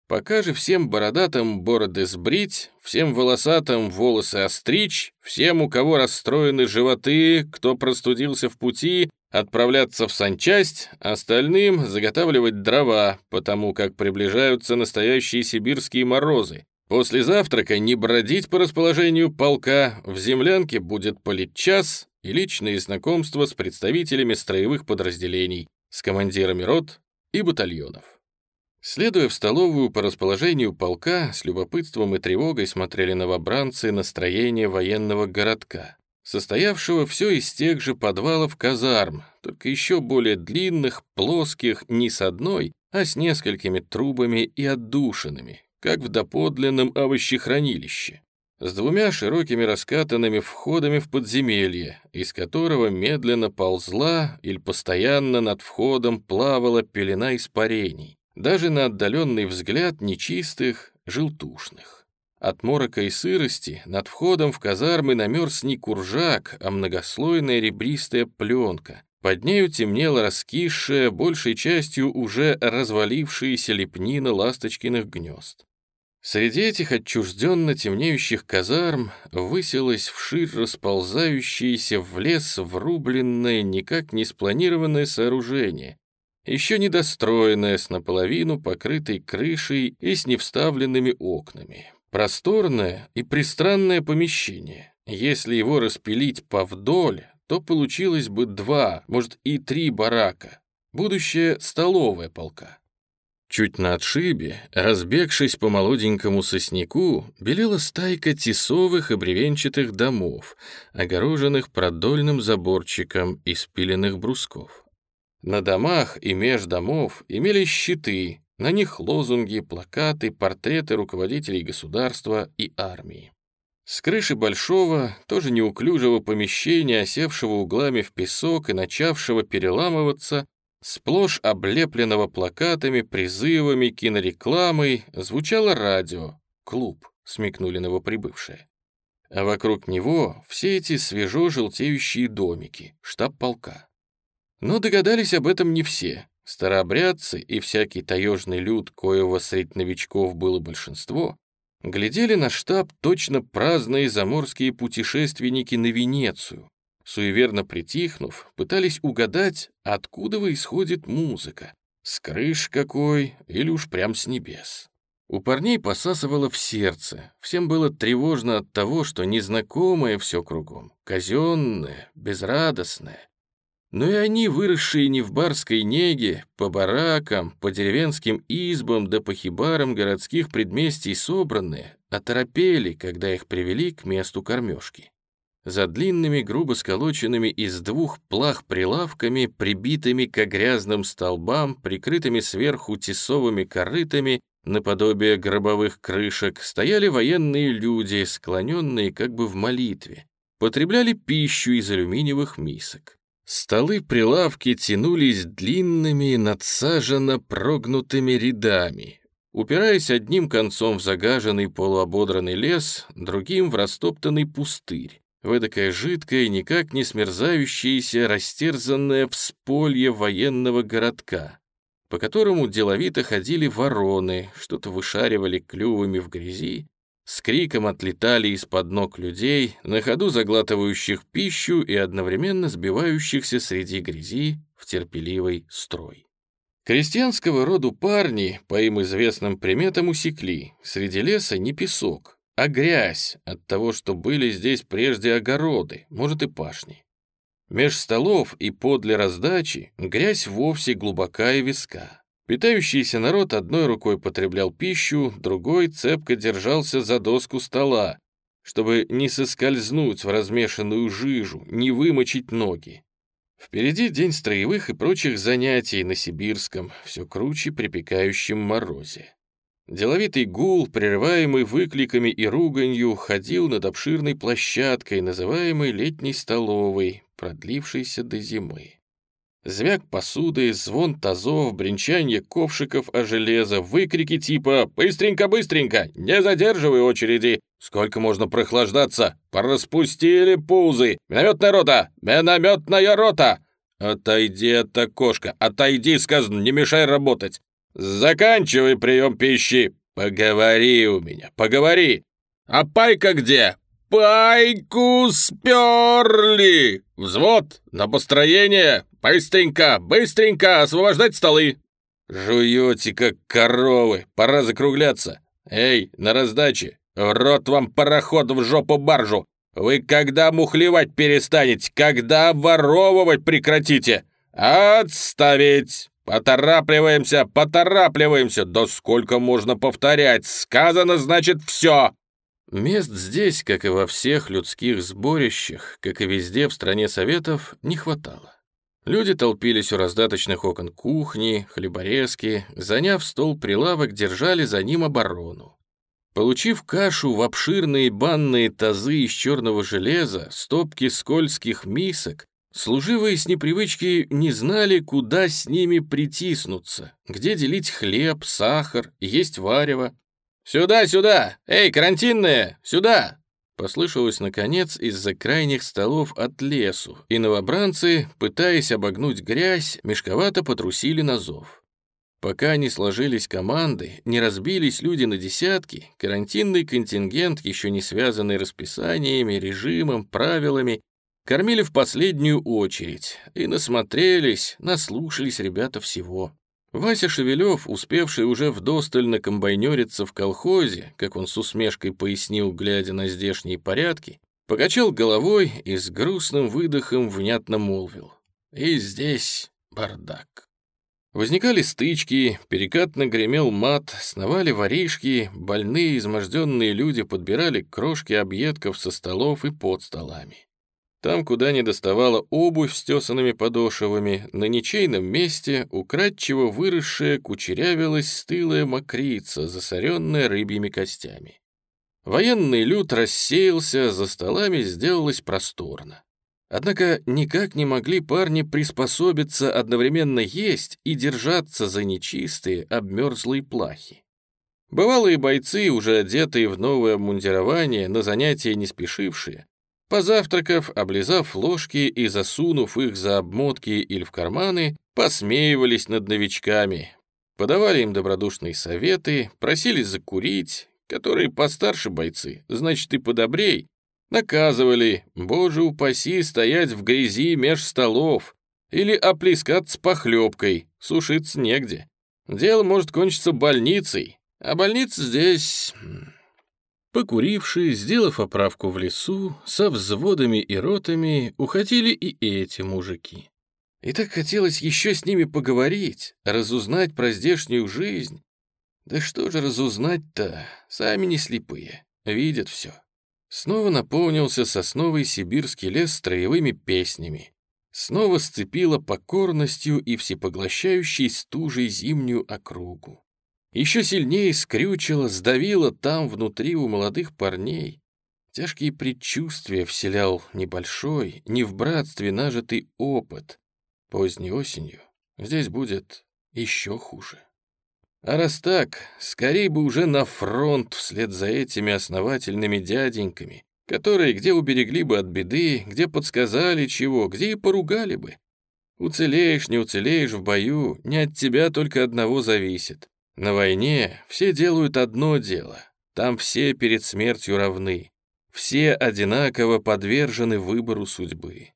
Пока же всем бородатым бороды сбрить, всем волосатым волосы остричь, всем, у кого расстроены животы, кто простудился в пути, отправляться в санчасть, остальным заготавливать дрова, потому как приближаются настоящие сибирские морозы. После завтрака не бродить по расположению полка, в землянке будет политчас и личные знакомства с представителями строевых подразделений, с командирами рот и батальонов. Следуя в столовую по расположению полка, с любопытством и тревогой смотрели новобранцы настроение военного городка, состоявшего все из тех же подвалов казарм, только еще более длинных, плоских, не с одной, а с несколькими трубами и отдушинами, как в доподлинном овощехранилище, с двумя широкими раскатанными входами в подземелье, из которого медленно ползла или постоянно над входом плавала пелена испарений, даже на отдаленный взгляд нечистых, желтушных. От морока и сырости над входом в казармы намерз не куржак, а многослойная ребристая пленка. Под нею темнела раскисшая, большей частью уже развалившаяся лепнина ласточкиных гнезд. Среди этих отчужденно темнеющих казарм высилось вширь расползающееся в лес врубленное, никак не спланированное сооружение, еще недостроенное, с наполовину покрытой крышей и с невставленными окнами. Просторное и пристранное помещение. Если его распилить повдоль, то получилось бы два, может и три барака. Будущая столовая полка. Чуть на отшибе, разбегшись по молоденькому сосняку, белела стайка тесовых и бревенчатых домов, огороженных продольным заборчиком из пиленных брусков. На домах и меж домов имелись щиты, на них лозунги, плакаты, портреты руководителей государства и армии. С крыши большого, тоже неуклюжего помещения, осевшего углами в песок и начавшего переламываться, сплошь облепленного плакатами, призывами, кинорекламой, звучало радио, клуб, смекнули новоприбывшие. А вокруг него все эти свежо желтеющие домики, штаб полка. Но догадались об этом не все. Старообрядцы и всякий таежный люд, коего средь новичков было большинство, глядели на штаб точно праздные заморские путешественники на Венецию. Суеверно притихнув, пытались угадать, откуда исходит музыка. С крыш какой или уж прям с небес. У парней посасывало в сердце. Всем было тревожно от того, что незнакомое все кругом, казенное, безрадостное. Но и они, выросшие не в барской неге, по баракам, по деревенским избам да по хибарам городских предместий собранные, оторопели, когда их привели к месту кормежки. За длинными, грубо сколоченными из двух плах прилавками, прибитыми к грязным столбам, прикрытыми сверху тесовыми корытами, наподобие гробовых крышек, стояли военные люди, склоненные как бы в молитве, потребляли пищу из алюминиевых мисок. Столы прилавки тянулись длинными, надсаженно прогнутыми рядами, упираясь одним концом в загаженный полуободранный лес, другим в растоптанный пустырь, в эдакое жидкое, никак не смерзающееся, растерзанное всполье военного городка, по которому деловито ходили вороны, что-то вышаривали клювами в грязи, с криком отлетали из-под ног людей, на ходу заглатывающих пищу и одновременно сбивающихся среди грязи в терпеливый строй. Крестьянского роду парни, по им известным приметам, усекли. Среди леса не песок, а грязь от того, что были здесь прежде огороды, может и пашни. Меж столов и подле раздачи грязь вовсе глубока и виска. Питающийся народ одной рукой потреблял пищу, другой цепко держался за доску стола, чтобы не соскользнуть в размешанную жижу, не вымочить ноги. Впереди день строевых и прочих занятий на сибирском, все круче припекающем морозе. Деловитый гул, прерываемый выкликами и руганью, ходил над обширной площадкой, называемой летней столовой, продлившейся до зимы. Звяк посуды, звон тазов, бренчанье ковшиков о железо, выкрики типа «Быстренько, быстренько! Не задерживай очереди! Сколько можно прохлаждаться? Пораспустили пузы! Минометная рота! Минометная рота!» «Отойди от окошка! Отойди, сказано, не мешай работать! Заканчивай прием пищи! Поговори у меня, поговори! А пайка где? Пайку сперли! Взвод на построение! Быстренько, быстренько, освобождать столы!» «Жуете, как коровы, пора закругляться. Эй, на раздаче, в рот вам пароход в жопу баржу! Вы когда мухлевать перестанете, когда воровывать прекратите? Отставить! Поторапливаемся, поторапливаемся! Да сколько можно повторять? Сказано, значит, все!» Мест здесь, как и во всех людских сборищах, как и везде в стране Советов, не хватало. Люди толпились у раздаточных окон кухни, хлеборезки, заняв стол прилавок, держали за ним оборону. Получив кашу в обширные банные тазы из черного железа, стопки скользких мисок, служивые с непривычки не знали, куда с ними притиснуться, где делить хлеб, сахар, есть варево. «Сюда, сюда! Эй, карантинные, сюда!» Послышалось, наконец, из-за крайних столов от лесу, и новобранцы, пытаясь обогнуть грязь, мешковато потрусили на зов. Пока не сложились команды, не разбились люди на десятки, карантинный контингент, еще не связанный расписаниями, режимом, правилами, кормили в последнюю очередь, и насмотрелись, наслушались ребята всего. Вася Шевелев, успевший уже вдосталь накомбайнериться в колхозе, как он с усмешкой пояснил, глядя на здешние порядки, покачал головой и с грустным выдохом внятно молвил. И здесь бардак. Возникали стычки, перекатно гремел мат, сновали воришки, больные изможденные люди подбирали крошки объедков со столов и под столами. Там, куда не доставала обувь с тесанными подошвами, на ничейном месте украдчиво выросшая кучерявилась стылая мокрица, засоренная рыбьими костями. Военный люд рассеялся, за столами сделалось просторно. Однако никак не могли парни приспособиться одновременно есть и держаться за нечистые, обмерзлые плахи. Бывалые бойцы, уже одетые в новое обмундирование, на занятия не спешившие, Позавтракав, облизав ложки и засунув их за обмотки или в карманы, посмеивались над новичками, подавали им добродушные советы, просили закурить, которые постарше бойцы, значит и подобрей, наказывали, боже упаси, стоять в грязи меж столов или оплескаться похлебкой, сушиться негде. Дело может кончиться больницей, а больница здесь Покурившие, сделав оправку в лесу, со взводами и ротами уходили и эти мужики. И так хотелось еще с ними поговорить, разузнать про здешнюю жизнь. Да что же разузнать-то, сами не слепые, видят все. Снова наполнился сосновый сибирский лес строевыми песнями. Снова сцепило покорностью и всепоглощающей стужей зимнюю округу еще сильнее скрючило, сдавило там внутри у молодых парней. Тяжкие предчувствия вселял небольшой, не в братстве нажитый опыт. Поздней осенью здесь будет еще хуже. А раз так, скорее бы уже на фронт вслед за этими основательными дяденьками, которые где уберегли бы от беды, где подсказали чего, где и поругали бы. Уцелеешь, не уцелеешь в бою, не от тебя только одного зависит. На войне все делают одно дело. Там все перед смертью равны. Все одинаково подвержены выбору судьбы.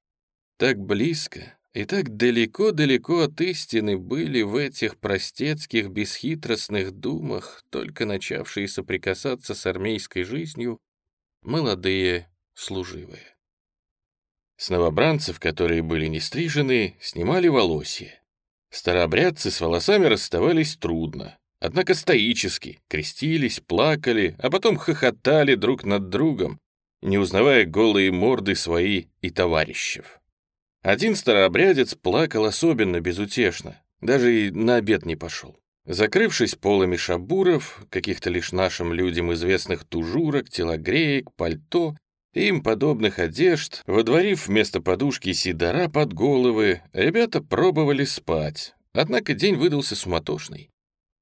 Так близко и так далеко-далеко от истины были в этих простецких, бесхитростных думах, только начавшие соприкасаться с армейской жизнью, молодые служивые. С новобранцев, которые были не стрижены, снимали волосья. Старообрядцы с волосами расставались трудно, Однако стоически, крестились, плакали, а потом хохотали друг над другом, не узнавая голые морды свои и товарищев. Один старообрядец плакал особенно безутешно, даже и на обед не пошел. Закрывшись полами шабуров, каких-то лишь нашим людям известных тужурок, телогреек, пальто, им подобных одежд, водворив вместо подушки сидора под головы, ребята пробовали спать, однако день выдался суматошный.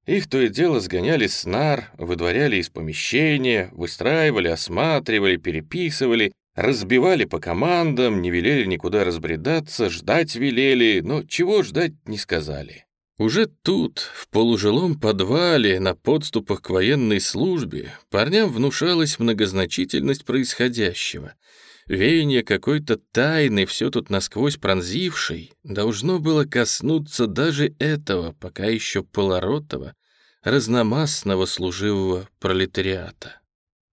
Их то и дело сгоняли с нар, выдворяли из помещения, выстраивали, осматривали, переписывали, разбивали по командам, не велели никуда разбредаться, ждать велели, но чего ждать не сказали. Уже тут, в полужилом подвале, на подступах к военной службе, парням внушалась многозначительность происходящего — Веяние какой-то тайны, все тут насквозь пронзившей, должно было коснуться даже этого, пока еще полоротого, разномастного служивого пролетариата.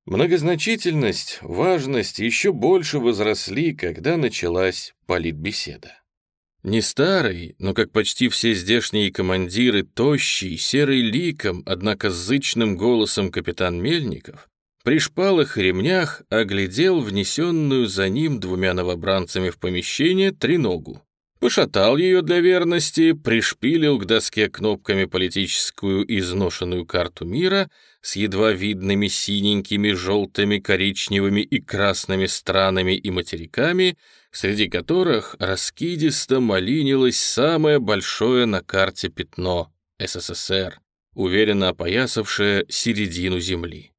Многозначительность, важность еще больше возросли, когда началась политбеседа. Не старый, но, как почти все здешние командиры, тощий, серый ликом, однако зычным голосом капитан Мельников, при шпалах и ремнях оглядел внесенную за ним двумя новобранцами в помещение треногу. Пошатал ее для верности, пришпилил к доске кнопками политическую изношенную карту мира с едва видными синенькими, желтыми, коричневыми и красными странами и материками, среди которых раскидисто малинилось самое большое на карте пятно — СССР, уверенно опоясавшее середину Земли.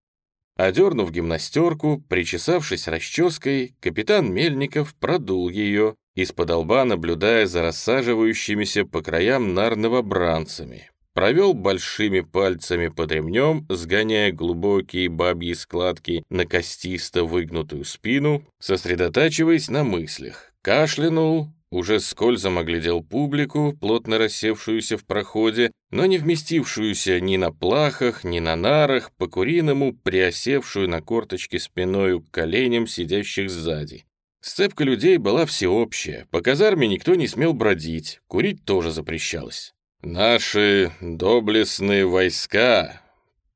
Одернув гимнастерку, причесавшись расческой, капитан Мельников продул ее, из-под лба наблюдая за рассаживающимися по краям нар новобранцами. Провел большими пальцами под ремнем, сгоняя глубокие бабьи складки на костисто выгнутую спину, сосредотачиваясь на мыслях. Кашлянул, уже скользом оглядел публику, плотно рассевшуюся в проходе, но не вместившуюся ни на плахах, ни на нарах, по-куриному приосевшую на корточке спиною к коленям сидящих сзади. Сцепка людей была всеобщая, по казарме никто не смел бродить, курить тоже запрещалось. «Наши доблестные войска,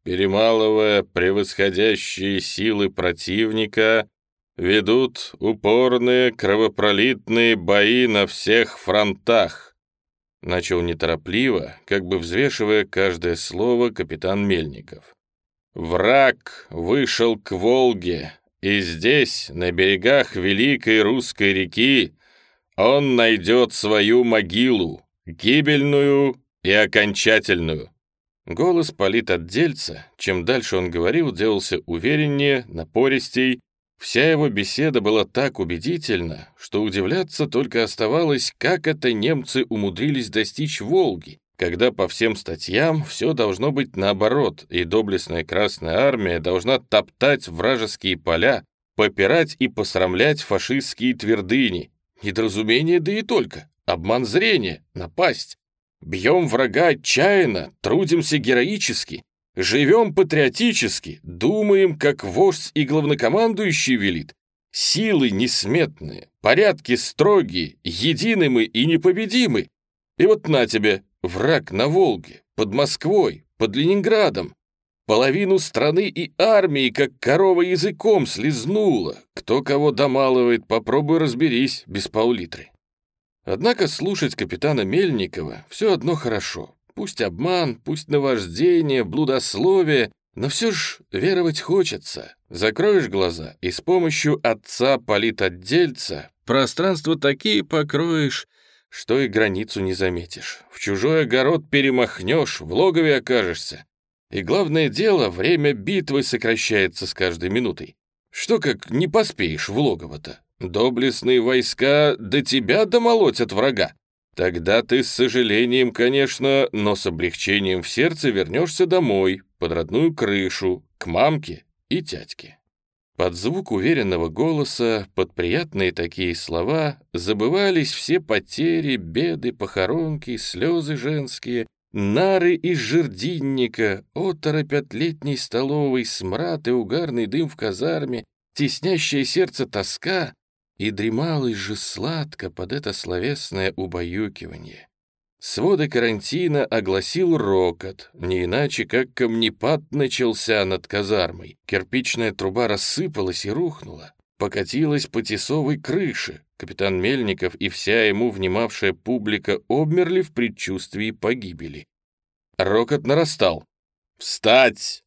перемалывая превосходящие силы противника, ведут упорные кровопролитные бои на всех фронтах. Начал неторопливо, как бы взвешивая каждое слово капитан Мельников. Враг вышел к Волге, и здесь, на берегах Великой Русской реки, он найдет свою могилу, гибельную и окончательную. Голос политотдельца, чем дальше он говорил, делался увереннее, напористей. Вся его беседа была так убедительна, что удивляться только оставалось, как это немцы умудрились достичь Волги, когда по всем статьям все должно быть наоборот, и доблестная Красная Армия должна топтать вражеские поля, попирать и посрамлять фашистские твердыни. Недоразумение, да и только. Обман зрения, напасть. Бьем врага отчаянно, трудимся героически, живем патриотически, думаем, как вождь и главнокомандующий велит. Силы несметные, порядки строгие, едины мы и непобедимы. И вот на тебе, враг на Волге, под Москвой, под Ленинградом. Половину страны и армии, как корова языком, слезнула. Кто кого домалывает, попробуй разберись без пол-литры. Однако слушать капитана Мельникова все одно хорошо. Пусть обман, пусть наваждение, блудословие, но все ж веровать хочется. Закроешь глаза и с помощью отца политотдельца пространство такие покроешь, что и границу не заметишь. В чужой огород перемахнешь, в логове окажешься. И главное дело, время битвы сокращается с каждой минутой. Что как не поспеешь в логово-то? Доблестные войска до тебя домолотят врага. Тогда ты с сожалением, конечно, но с облегчением в сердце вернешься домой, под родную крышу, к мамке и тятьке. Под звук уверенного голоса, под приятные такие слова забывались все потери, беды, похоронки, слезы женские, нары из жердинника, оторопь от летней столовой, смрад и угарный дым в казарме, теснящее сердце тоска, и дремалось же сладко под это словесное убаюкивание. Своды карантина огласил рокот, не иначе как камнепад начался над казармой. Кирпичная труба рассыпалась и рухнула, покатилась по тесовой крыше. Капитан Мельников и вся ему внимавшая публика обмерли в предчувствии погибели. Рокот нарастал. «Встать!»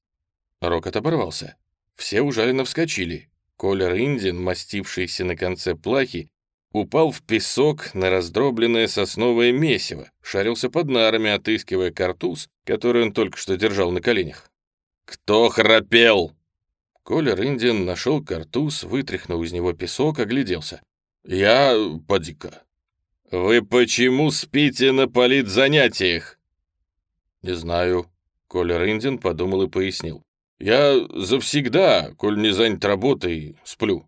Рокот оборвался. Все ужаленно вскочили. Коля Рындин, мастившийся на конце плахи, упал в песок на раздробленное сосновое месиво, шарился под нарами, отыскивая картуз, который он только что держал на коленях. «Кто храпел?» Коля Рындин нашел картуз, вытряхнул из него песок, огляделся. «Я... поди-ка». «Вы почему спите на политзанятиях?» «Не знаю». Коля Рындин подумал и пояснил. Я завсегда, коль не занят работой, сплю».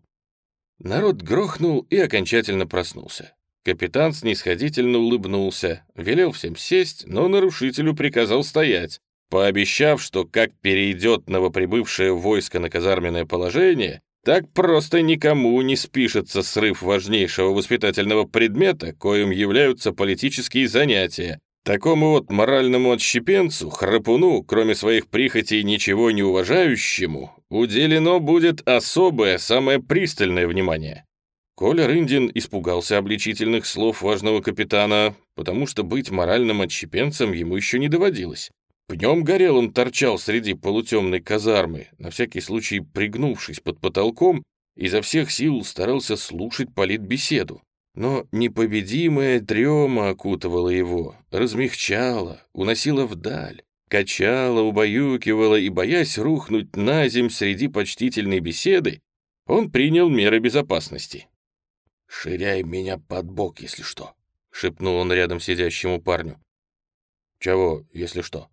Народ грохнул и окончательно проснулся. Капитан снисходительно улыбнулся, велел всем сесть, но нарушителю приказал стоять, пообещав, что как перейдет новоприбывшее войско на казарменное положение, так просто никому не спишется срыв важнейшего воспитательного предмета, коим являются политические занятия, Такому вот моральному отщепенцу, храпуну, кроме своих прихотей ничего не уважающему, уделено будет особое, самое пристальное внимание. Коля Рындин испугался обличительных слов важного капитана, потому что быть моральным отщепенцем ему еще не доводилось. Пнем горелым торчал среди полутемной казармы, на всякий случай пригнувшись под потолком, изо всех сил старался слушать политбеседу. Но непобедимая дрема окутывала его, размягчала, уносила вдаль, качала, убаюкивала, и, боясь рухнуть на земь среди почтительной беседы, он принял меры безопасности. «Ширяй меня под бок, если что», — шепнул он рядом сидящему парню. «Чего, если что?»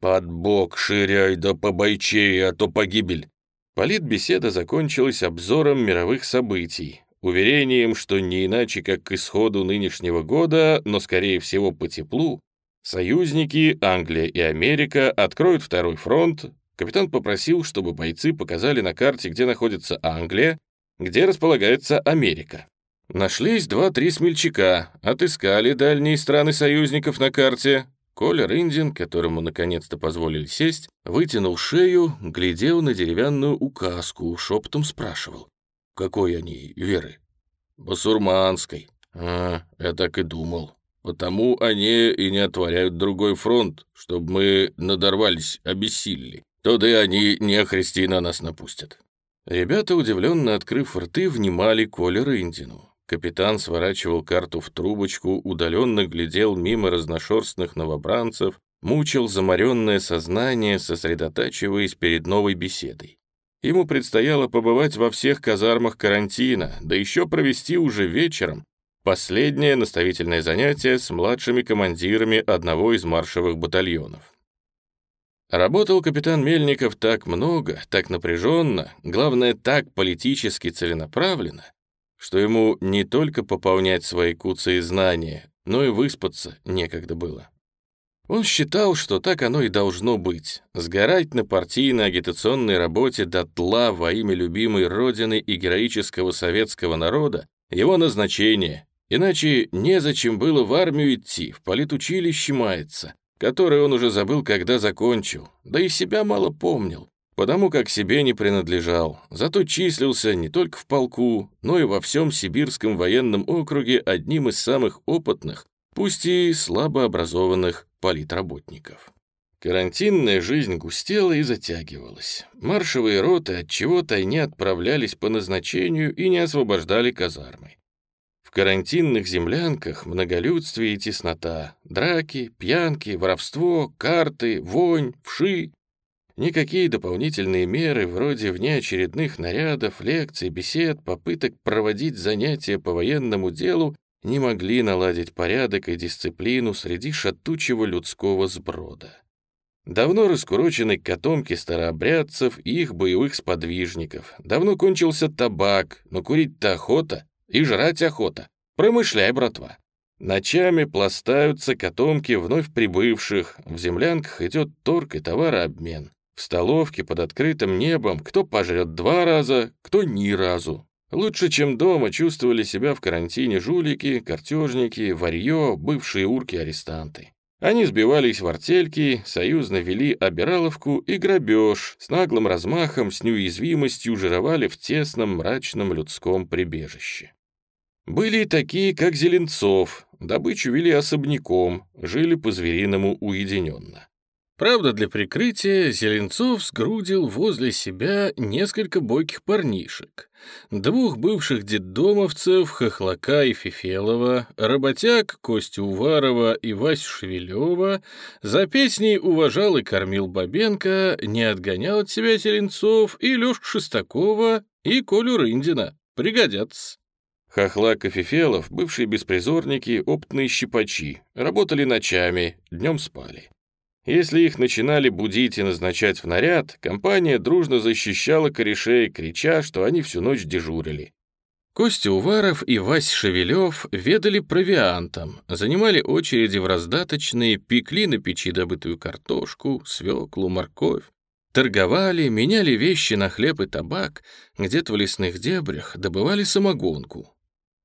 «Под бок ширяй да побойчей, а то погибель». Политбеседа закончилась обзором мировых событий, уверением, что не иначе, как к исходу нынешнего года, но, скорее всего, по теплу, союзники, Англия и Америка, откроют второй фронт, капитан попросил, чтобы бойцы показали на карте, где находится Англия, где располагается Америка. Нашлись два-три смельчака, отыскали дальние страны союзников на карте. Коля Рындин, которому наконец-то позволили сесть, вытянул шею, глядел на деревянную указку, шепотом спрашивал. Какой они веры?» «Басурманской». «А, я так и думал. Потому они и не отворяют другой фронт, чтобы мы надорвались, обессилели. Туда они не христи на нас напустят». Ребята, удивленно открыв рты, внимали Коле Рындину. Капитан сворачивал карту в трубочку, удаленно глядел мимо разношерстных новобранцев, мучил заморенное сознание, сосредотачиваясь перед новой беседой. Ему предстояло побывать во всех казармах карантина, да еще провести уже вечером последнее наставительное занятие с младшими командирами одного из маршевых батальонов. Работал капитан Мельников так много, так напряженно, главное, так политически целенаправленно, что ему не только пополнять свои куцы и знания, но и выспаться некогда было. Он считал, что так оно и должно быть. Сгорать на партийной агитационной работе дотла во имя любимой Родины и героического советского народа — его назначение. Иначе незачем было в армию идти, в политучилище мается, которое он уже забыл, когда закончил, да и себя мало помнил потому как себе не принадлежал, зато числился не только в полку, но и во всем сибирском военном округе одним из самых опытных, пусть и слабо образованных политработников. Карантинная жизнь густела и затягивалась. Маршевые роты от чего-то не отправлялись по назначению и не освобождали казармы. В карантинных землянках многолюдствие и теснота, драки, пьянки, воровство, карты, вонь, вши Никакие дополнительные меры, вроде внеочередных нарядов, лекций, бесед, попыток проводить занятия по военному делу, не могли наладить порядок и дисциплину среди шатучего людского сброда. Давно раскурочены котомки старообрядцев и их боевых сподвижников. Давно кончился табак, но курить-то охота и жрать охота. Промышляй, братва. Ночами пластаются котомки вновь прибывших, в землянках идет торг и товарообмен. В столовке под открытым небом кто пожрет два раза, кто ни разу. Лучше, чем дома, чувствовали себя в карантине жулики, картежники, варьё, бывшие урки-арестанты. Они сбивались в артельки, союзно вели обираловку и грабеж, с наглым размахом, с неуязвимостью жировали в тесном мрачном людском прибежище. Были и такие, как Зеленцов, добычу вели особняком, жили по-звериному уединенно. Правда, для прикрытия Зеленцов сгрудил возле себя несколько бойких парнишек. Двух бывших детдомовцев, Хохлака и Фефелова, работяг Костю Уварова и Васю Шевелева, за песней уважал и кормил Бабенко, не отгонял от себя Зеленцов и Лёшку Шестакова, и Колю Рындина. Пригодятся. Хохлак и Фефелов, бывшие беспризорники, опытные щипачи, работали ночами, днем спали. Если их начинали будить и назначать в наряд, компания дружно защищала корешей, крича, что они всю ночь дежурили. Костя Уваров и Вась Шевелев ведали провиантом, занимали очереди в раздаточные, пекли на печи добытую картошку, свеклу, морковь, торговали, меняли вещи на хлеб и табак, где-то в лесных дебрях добывали самогонку.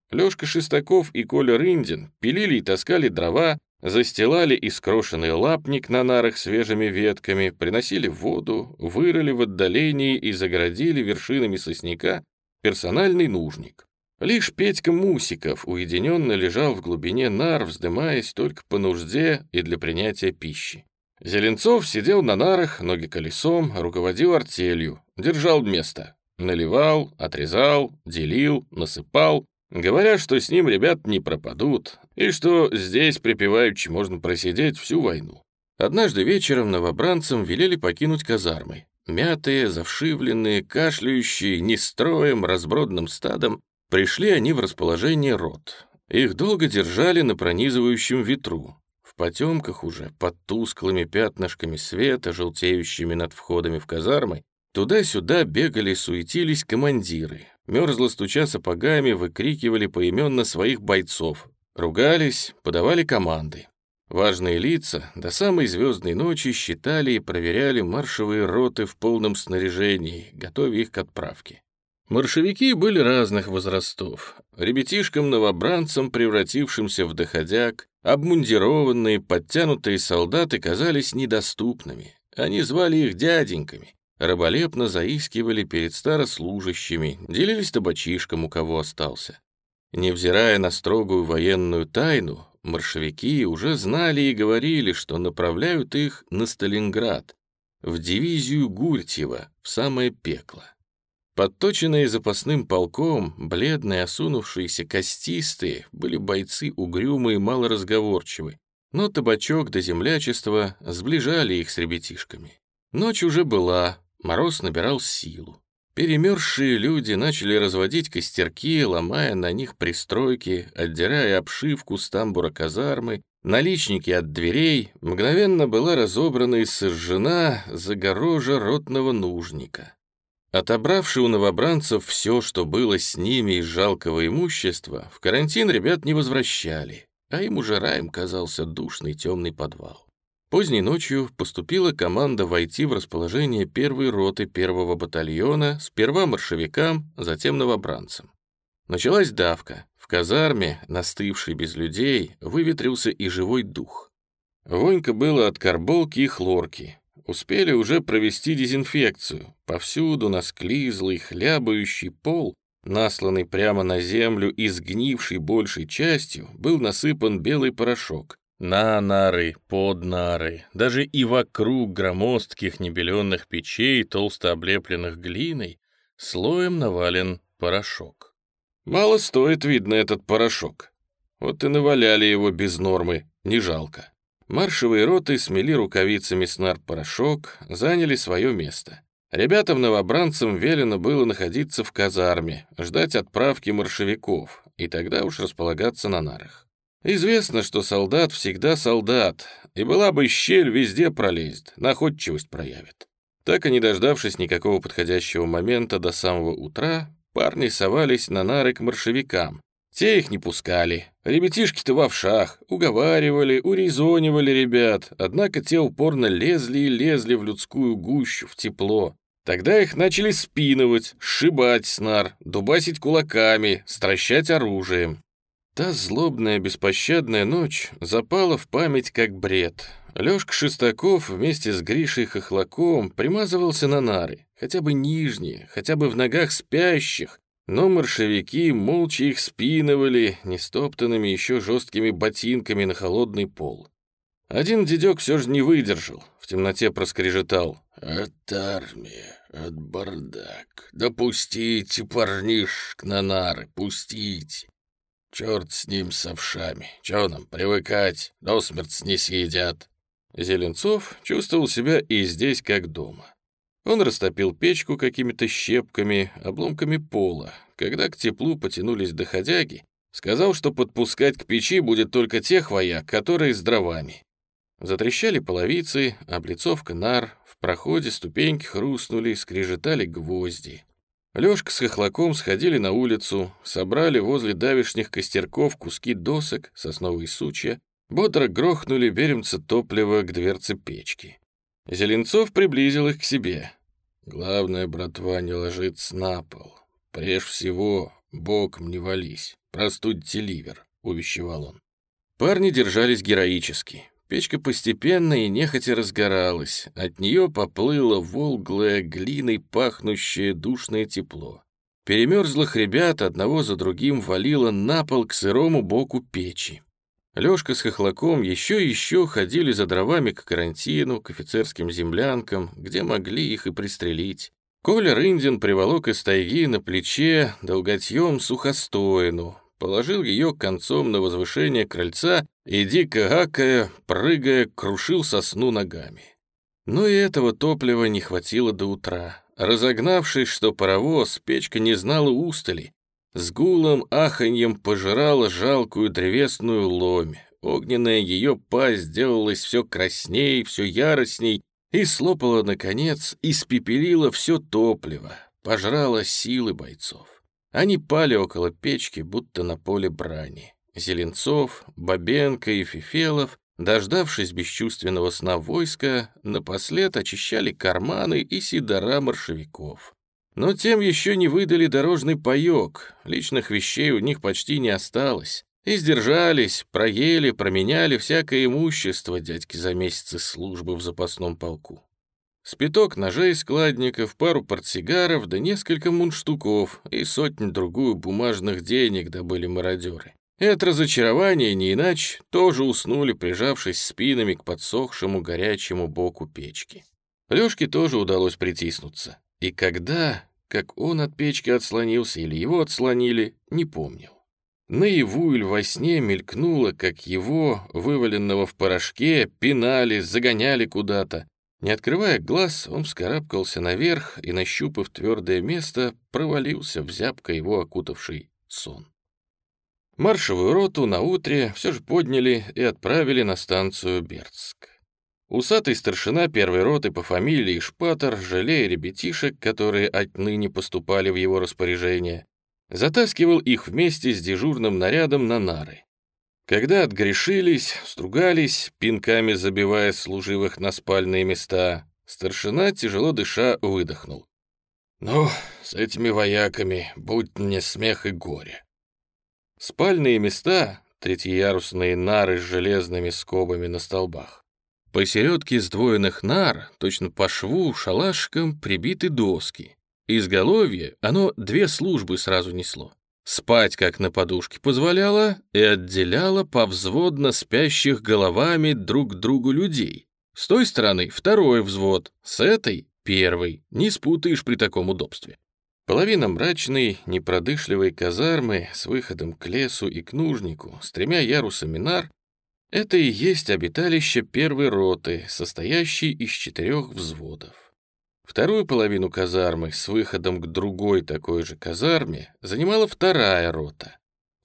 Лёшка Шестаков и Коля Рындин пилили и таскали дрова, Застилали искрошенный лапник на нарах свежими ветками, приносили воду, вырыли в отдалении и загородили вершинами сосняка персональный нужник. Лишь Петька Мусиков уединенно лежал в глубине нар, вздымаясь только по нужде и для принятия пищи. Зеленцов сидел на нарах, ноги колесом, руководил артелью, держал место. Наливал, отрезал, делил, насыпал, говоря, что с ним ребят не пропадут, и что здесь припеваючи можно просидеть всю войну. Однажды вечером новобранцам велели покинуть казармы. Мятые, завшивленные, кашляющие, нестроем, разбродным стадом, пришли они в расположение рот. Их долго держали на пронизывающем ветру. В потемках уже, под тусклыми пятнышками света, желтеющими над входами в казармы, туда-сюда бегали, суетились командиры, мерзло стуча сапогами, выкрикивали поименно своих бойцов, ругались, подавали команды. Важные лица до самой звездной ночи считали и проверяли маршевые роты в полном снаряжении, готовя их к отправке. Маршевики были разных возрастов. Ребятишкам-новобранцам, превратившимся в доходяг, обмундированные, подтянутые солдаты казались недоступными. Они звали их дяденьками, раболепно заискивали перед старослужащими, делились табачишком, у кого остался. Невзирая на строгую военную тайну, маршевики уже знали и говорили, что направляют их на Сталинград, в дивизию Гуртьева, в самое пекло. Подточенные запасным полком, бледные, осунувшиеся, костистые, были бойцы угрюмые и малоразговорчивы, но табачок до землячества сближали их с ребятишками. Ночь уже была, мороз набирал силу. Перемерзшие люди начали разводить костерки, ломая на них пристройки, отдирая обшивку с тамбура казармы, наличники от дверей, мгновенно была разобрана и сожжена загорожа ротного нужника. Отобравши у новобранцев все, что было с ними из жалкого имущества, в карантин ребят не возвращали, а им уже раем казался душный темный подвал. Поздней ночью поступила команда войти в расположение первой роты первого батальона, сперва маршевикам, затем новобранцам. Началась давка. В казарме, настывшей без людей, выветрился и живой дух. Вонька было от карболки и хлорки, успели уже провести дезинфекцию. Повсюду на склизлый, хлябающий пол, насланный прямо на землю и сгнивший большей частью, был насыпан белый порошок. На нары, под нары, даже и вокруг громоздких небеленных печей, толсто облепленных глиной, слоем навален порошок. Мало стоит, видно, этот порошок. Вот и наваляли его без нормы, не жалко. Маршевые роты смели рукавицами снар-порошок, заняли свое место. Ребятам-новобранцам велено было находиться в казарме, ждать отправки маршевиков, и тогда уж располагаться на нарах. Известно, что солдат всегда солдат, и была бы щель, везде пролезет, находчивость проявит. Так и не дождавшись никакого подходящего момента до самого утра, парни совались на нары к маршевикам, те их не пускали. Ребятишки-то в овшах, уговаривали, урезонивали ребят, однако те упорно лезли и лезли в людскую гущу, в тепло. Тогда их начали спинывать, сшибать снар, дубасить кулаками, стращать оружием. Та злобная беспощадная ночь запала в память как бред. Лёшка Шестаков вместе с Гришей Хохлаком примазывался на нары, хотя бы нижние, хотя бы в ногах спящих, но маршевики молча их спинывали нестоптанными еще жесткими ботинками на холодный пол. Один дедек все же не выдержал, в темноте проскрежетал. «От армии, от бардак. Да пустите парнишек на нары, пустите. Черт с ним с овшами. Че нам, привыкать, до смерти не съедят». Зеленцов чувствовал себя и здесь как дома. Он растопил печку какими-то щепками, обломками пола. Когда к теплу потянулись доходяги, сказал, что подпускать к печи будет только тех вояк, которые с дровами. Затрещали половицы, облицовка нар, в проходе ступеньки хрустнули, скрежетали гвозди. Лёшка с хохлаком сходили на улицу, собрали возле давишних костерков куски досок, сосновые сучья, бодро грохнули беремца топлива к дверце печки. Зеленцов приблизил их к себе. «Главное, братва, не ложиться на пол. Прежде всего, боком не вались. Простудите ливер», — увещевал он. Парни держались героически. Печка постепенно и нехотя разгоралась. От нее поплыло волглое, глиной пахнущее душное тепло. Перемерзлых ребят одного за другим валило на пол к сырому боку печи. Лёшка с Хохлаком еще и еще ходили за дровами к карантину, к офицерским землянкам, где могли их и пристрелить. Коля Рындин приволок из тайги на плече долготьем сухостоину, положил ее концом на возвышение крыльца и, дико гакая, прыгая, крушил сосну ногами. Но и этого топлива не хватило до утра. Разогнавшись, что паровоз, печка не знала устали, с гулом, аханьем пожирала жалкую древесную ломь. Огненная ее пасть сделалась все красней, все яростней и слопала, наконец, испепелила все топливо, пожрала силы бойцов. Они пали около печки, будто на поле брани. Зеленцов, Бабенко и Фифелов, дождавшись бесчувственного сна войска, напослед очищали карманы и сидора маршевиков. Но тем еще не выдали дорожный паёк, личных вещей у них почти не осталось. И сдержались, проели, променяли всякое имущество дядьки за месяцы службы в запасном полку. Спиток ножей-складников, пару портсигаров, да несколько мундштуков и сотню-другую бумажных денег добыли мародеры. От разочарования, не иначе, тоже уснули, прижавшись спинами к подсохшему горячему боку печки. Лёшке тоже удалось притиснуться. И когда, как он от печки отслонился или его отслонили, не помнил. Наяву или во сне мелькнуло, как его, вываленного в порошке, пинали, загоняли куда-то. Не открывая глаз, он вскарабкался наверх и, нащупав твердое место, провалился в зябко его окутавший сон. Маршевую роту на утре все же подняли и отправили на станцию Бердск. Усатый старшина первой роты по фамилии Шпатер, жалея ребятишек, которые отныне поступали в его распоряжение, затаскивал их вместе с дежурным нарядом на нары. Когда отгрешились, стругались, пинками забивая служивых на спальные места, старшина, тяжело дыша, выдохнул. «Ну, с этими вояками будь мне смех и горе. Спальные места — третьеярусные нары с железными скобами на столбах. Посередке сдвоенных нар, точно по шву, шалашкам прибиты доски. Изголовье оно две службы сразу несло. Спать, как на подушке, позволяло и отделяло повзводно спящих головами друг к другу людей. С той стороны второй взвод, с этой — первый, не спутаешь при таком удобстве. Половина мрачной, непродышливой казармы с выходом к лесу и к нужнику, с тремя ярусами нар — это и есть обиталище первой роты, состоящей из четырех взводов. Вторую половину казармы с выходом к другой такой же казарме занимала вторая рота.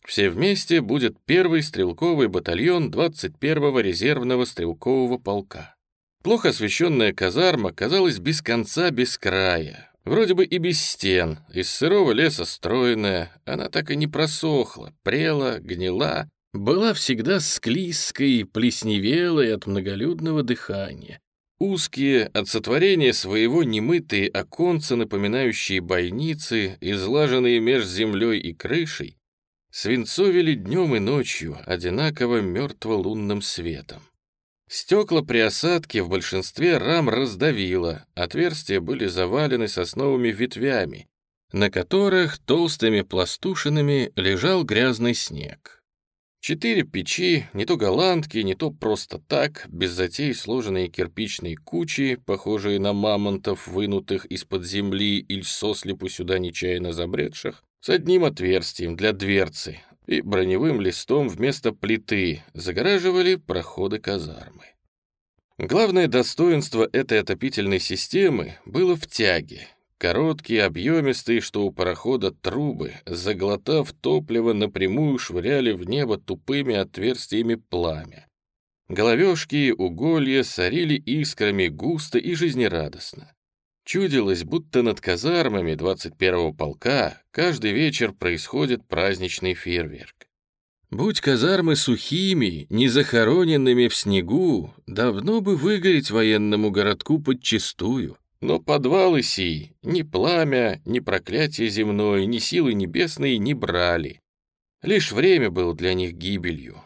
Все вместе будет первый стрелковый батальон 21-го резервного стрелкового полка. Плохо освещенная казарма казалась без конца, без края, Вроде бы и без стен, из сырого леса стройная, она так и не просохла, прела, гнила, была всегда склизкой, плесневелой от многолюдного дыхания. Узкие, от сотворения своего немытые оконца, напоминающие бойницы, излаженные меж землей и крышей, свинцовили днем и ночью одинаково мертво-лунным светом. Стекла при осадке в большинстве рам раздавило, отверстия были завалены сосновыми ветвями, на которых толстыми пластушинами лежал грязный снег. Четыре печи, не то голландки, не то просто так, без затей сложенные кирпичные кучи, похожие на мамонтов, вынутых из-под земли или сослепу сюда нечаянно забредших, с одним отверстием для дверцы, и броневым листом вместо плиты загораживали проходы казармы. Главное достоинство этой отопительной системы было в тяге. Короткие, объемистые, что у парохода трубы, заглотав топливо, напрямую швыряли в небо тупыми отверстиями пламя. Головешки, уголья сорили искрами густо и жизнерадостно. Чудилось, будто над казармами 21-го полка каждый вечер происходит праздничный фейерверк. Будь казармы сухими, не захороненными в снегу, давно бы выгореть военному городку подчистую. Но подвалы сии ни пламя, ни проклятие земное, ни силы небесные не брали. Лишь время было для них гибелью.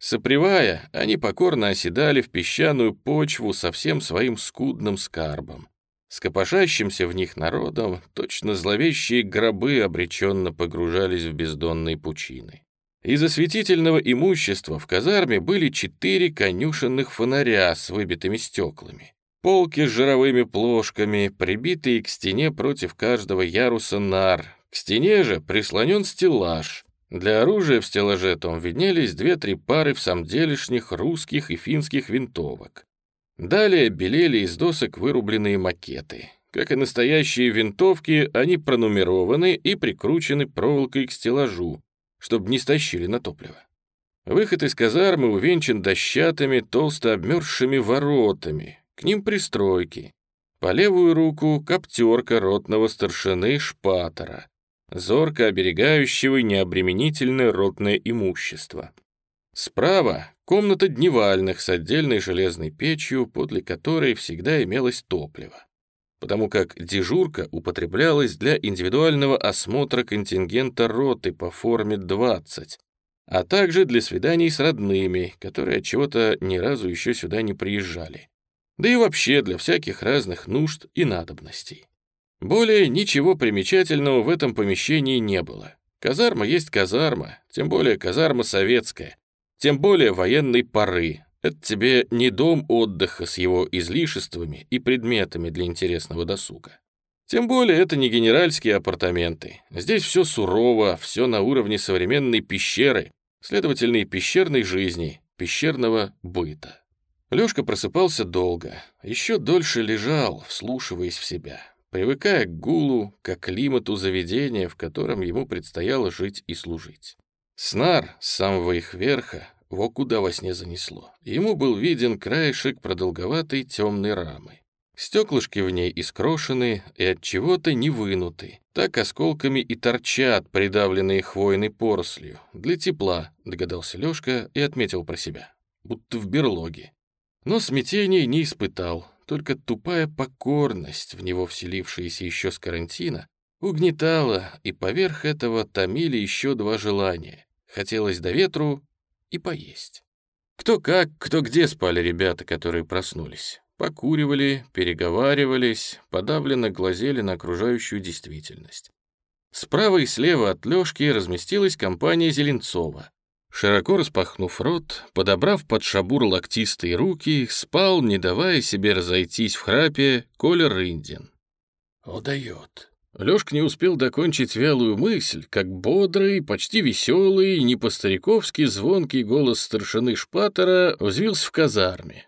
Сопревая, они покорно оседали в песчаную почву со всем своим скудным скарбом. С копошащимся в них народом точно зловещие гробы обреченно погружались в бездонные пучины. Из осветительного имущества в казарме были четыре конюшенных фонаря с выбитыми стеклами, полки с жировыми плошками, прибитые к стене против каждого яруса нар. К стене же прислонен стеллаж. Для оружия в стеллаже том виднелись две-три пары в самом делешних русских и финских винтовок. Далее белели из досок вырубленные макеты. Как и настоящие винтовки, они пронумерованы и прикручены проволокой к стеллажу, чтобы не стащили на топливо. Выход из казармы увенчан дощатыми, толсто обмерзшими воротами, к ним пристройки. По левую руку коптерка ротного старшины Шпатора, зорко оберегающего необременительное ротное имущество. Справа — комната дневальных с отдельной железной печью, подле которой всегда имелось топливо, потому как дежурка употреблялась для индивидуального осмотра контингента роты по форме 20, а также для свиданий с родными, которые от чего-то ни разу еще сюда не приезжали. да и вообще для всяких разных нужд и надобностей. Более ничего примечательного в этом помещении не было. Казарма есть казарма, тем более казарма советская, тем более военной поры. Это тебе не дом отдыха с его излишествами и предметами для интересного досуга. Тем более это не генеральские апартаменты. Здесь все сурово, все на уровне современной пещеры, следовательно, и пещерной жизни, пещерного быта. Лёшка просыпался долго, еще дольше лежал, вслушиваясь в себя, привыкая к гулу, к климату заведения, в котором ему предстояло жить и служить. Снар с самого их верха, во куда во сне занесло, ему был виден краешек продолговатой темной рамы. Стеклышки в ней искрошены и от чего-то не вынуты. Так осколками и торчат, придавленные хвойной порослью. Для тепла, догадался Лёшка и отметил про себя. Будто в берлоге. Но смятения не испытал, только тупая покорность, в него вселившаяся еще с карантина, угнетала, и поверх этого томили еще два желания. Хотелось до ветру и поесть. Кто как, кто где спали ребята, которые проснулись. Покуривали, переговаривались, подавленно глазели на окружающую действительность. Справа и слева от Лёшки разместилась компания Зеленцова. Широко распахнув рот, подобрав под шабур локтистые руки, спал, не давая себе разойтись в храпе, Коля Рындин. «Удает», Лёшка не успел докончить вялую мысль, как бодрый, почти веселый, не по-стариковски звонкий голос старшины Шпатера взвился в казарме.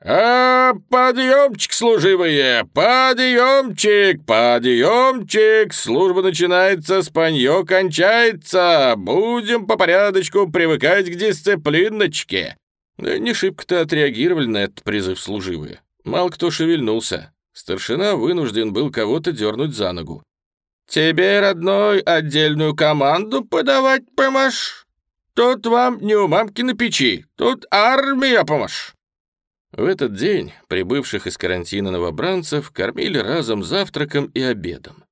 «А, подъемчик, служивые! Подъемчик! Подъемчик! Служба начинается, спанье кончается! Будем по порядочку привыкать к дисциплиночке!» Да не шибко-то отреагировали на этот призыв служивые. Мало кто шевельнулся. Старшина вынужден был кого-то дернуть за ногу. «Тебе, родной, отдельную команду подавать помашь? Тут вам не у мамки на печи, тут армия помашь!» В этот день прибывших из карантина новобранцев кормили разом завтраком и обедом.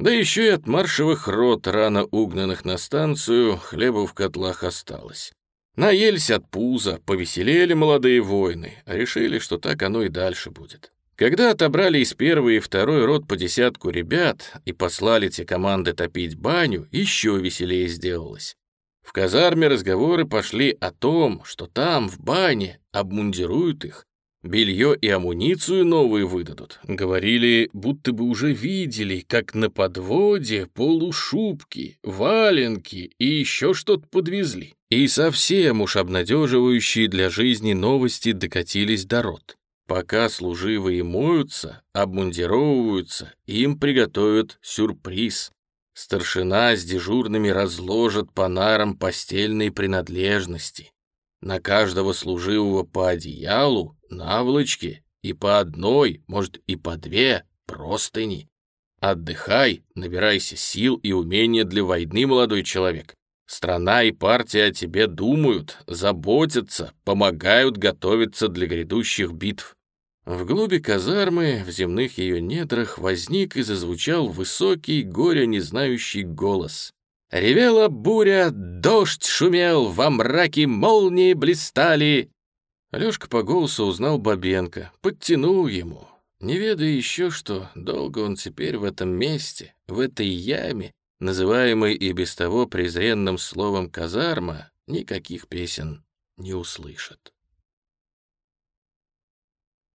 Да еще и от маршевых рот, рано угнанных на станцию, хлеба в котлах осталось. Наелись от пуза, повеселели молодые воины, а решили, что так оно и дальше будет. Когда отобрали из первой и второй рот по десятку ребят и послали те команды топить баню, еще веселее сделалось. В казарме разговоры пошли о том, что там, в бане, обмундируют их, белье и амуницию новые выдадут. Говорили, будто бы уже видели, как на подводе полушубки, валенки и еще что-то подвезли. И совсем уж обнадеживающие для жизни новости докатились до рот. Пока служивые моются, обмундировываются, им приготовят сюрприз. Старшина с дежурными разложат по нарам постельные принадлежности. На каждого служивого по одеялу, наволочке и по одной, может, и по две простыни. Отдыхай, набирайся сил и умения для войны, молодой человек. Страна и партия о тебе думают, заботятся, помогают готовиться для грядущих битв. В глуби казармы, в земных ее недрах, возник и зазвучал высокий, горя не знающий голос. Ревела буря, дождь шумел, во мраке молнии блистали. Алешка по голосу узнал Бабенко, подтянул ему. Не ведая еще, что долго он теперь в этом месте, в этой яме, называемой и без того презренным словом «казарма», никаких песен не услышит.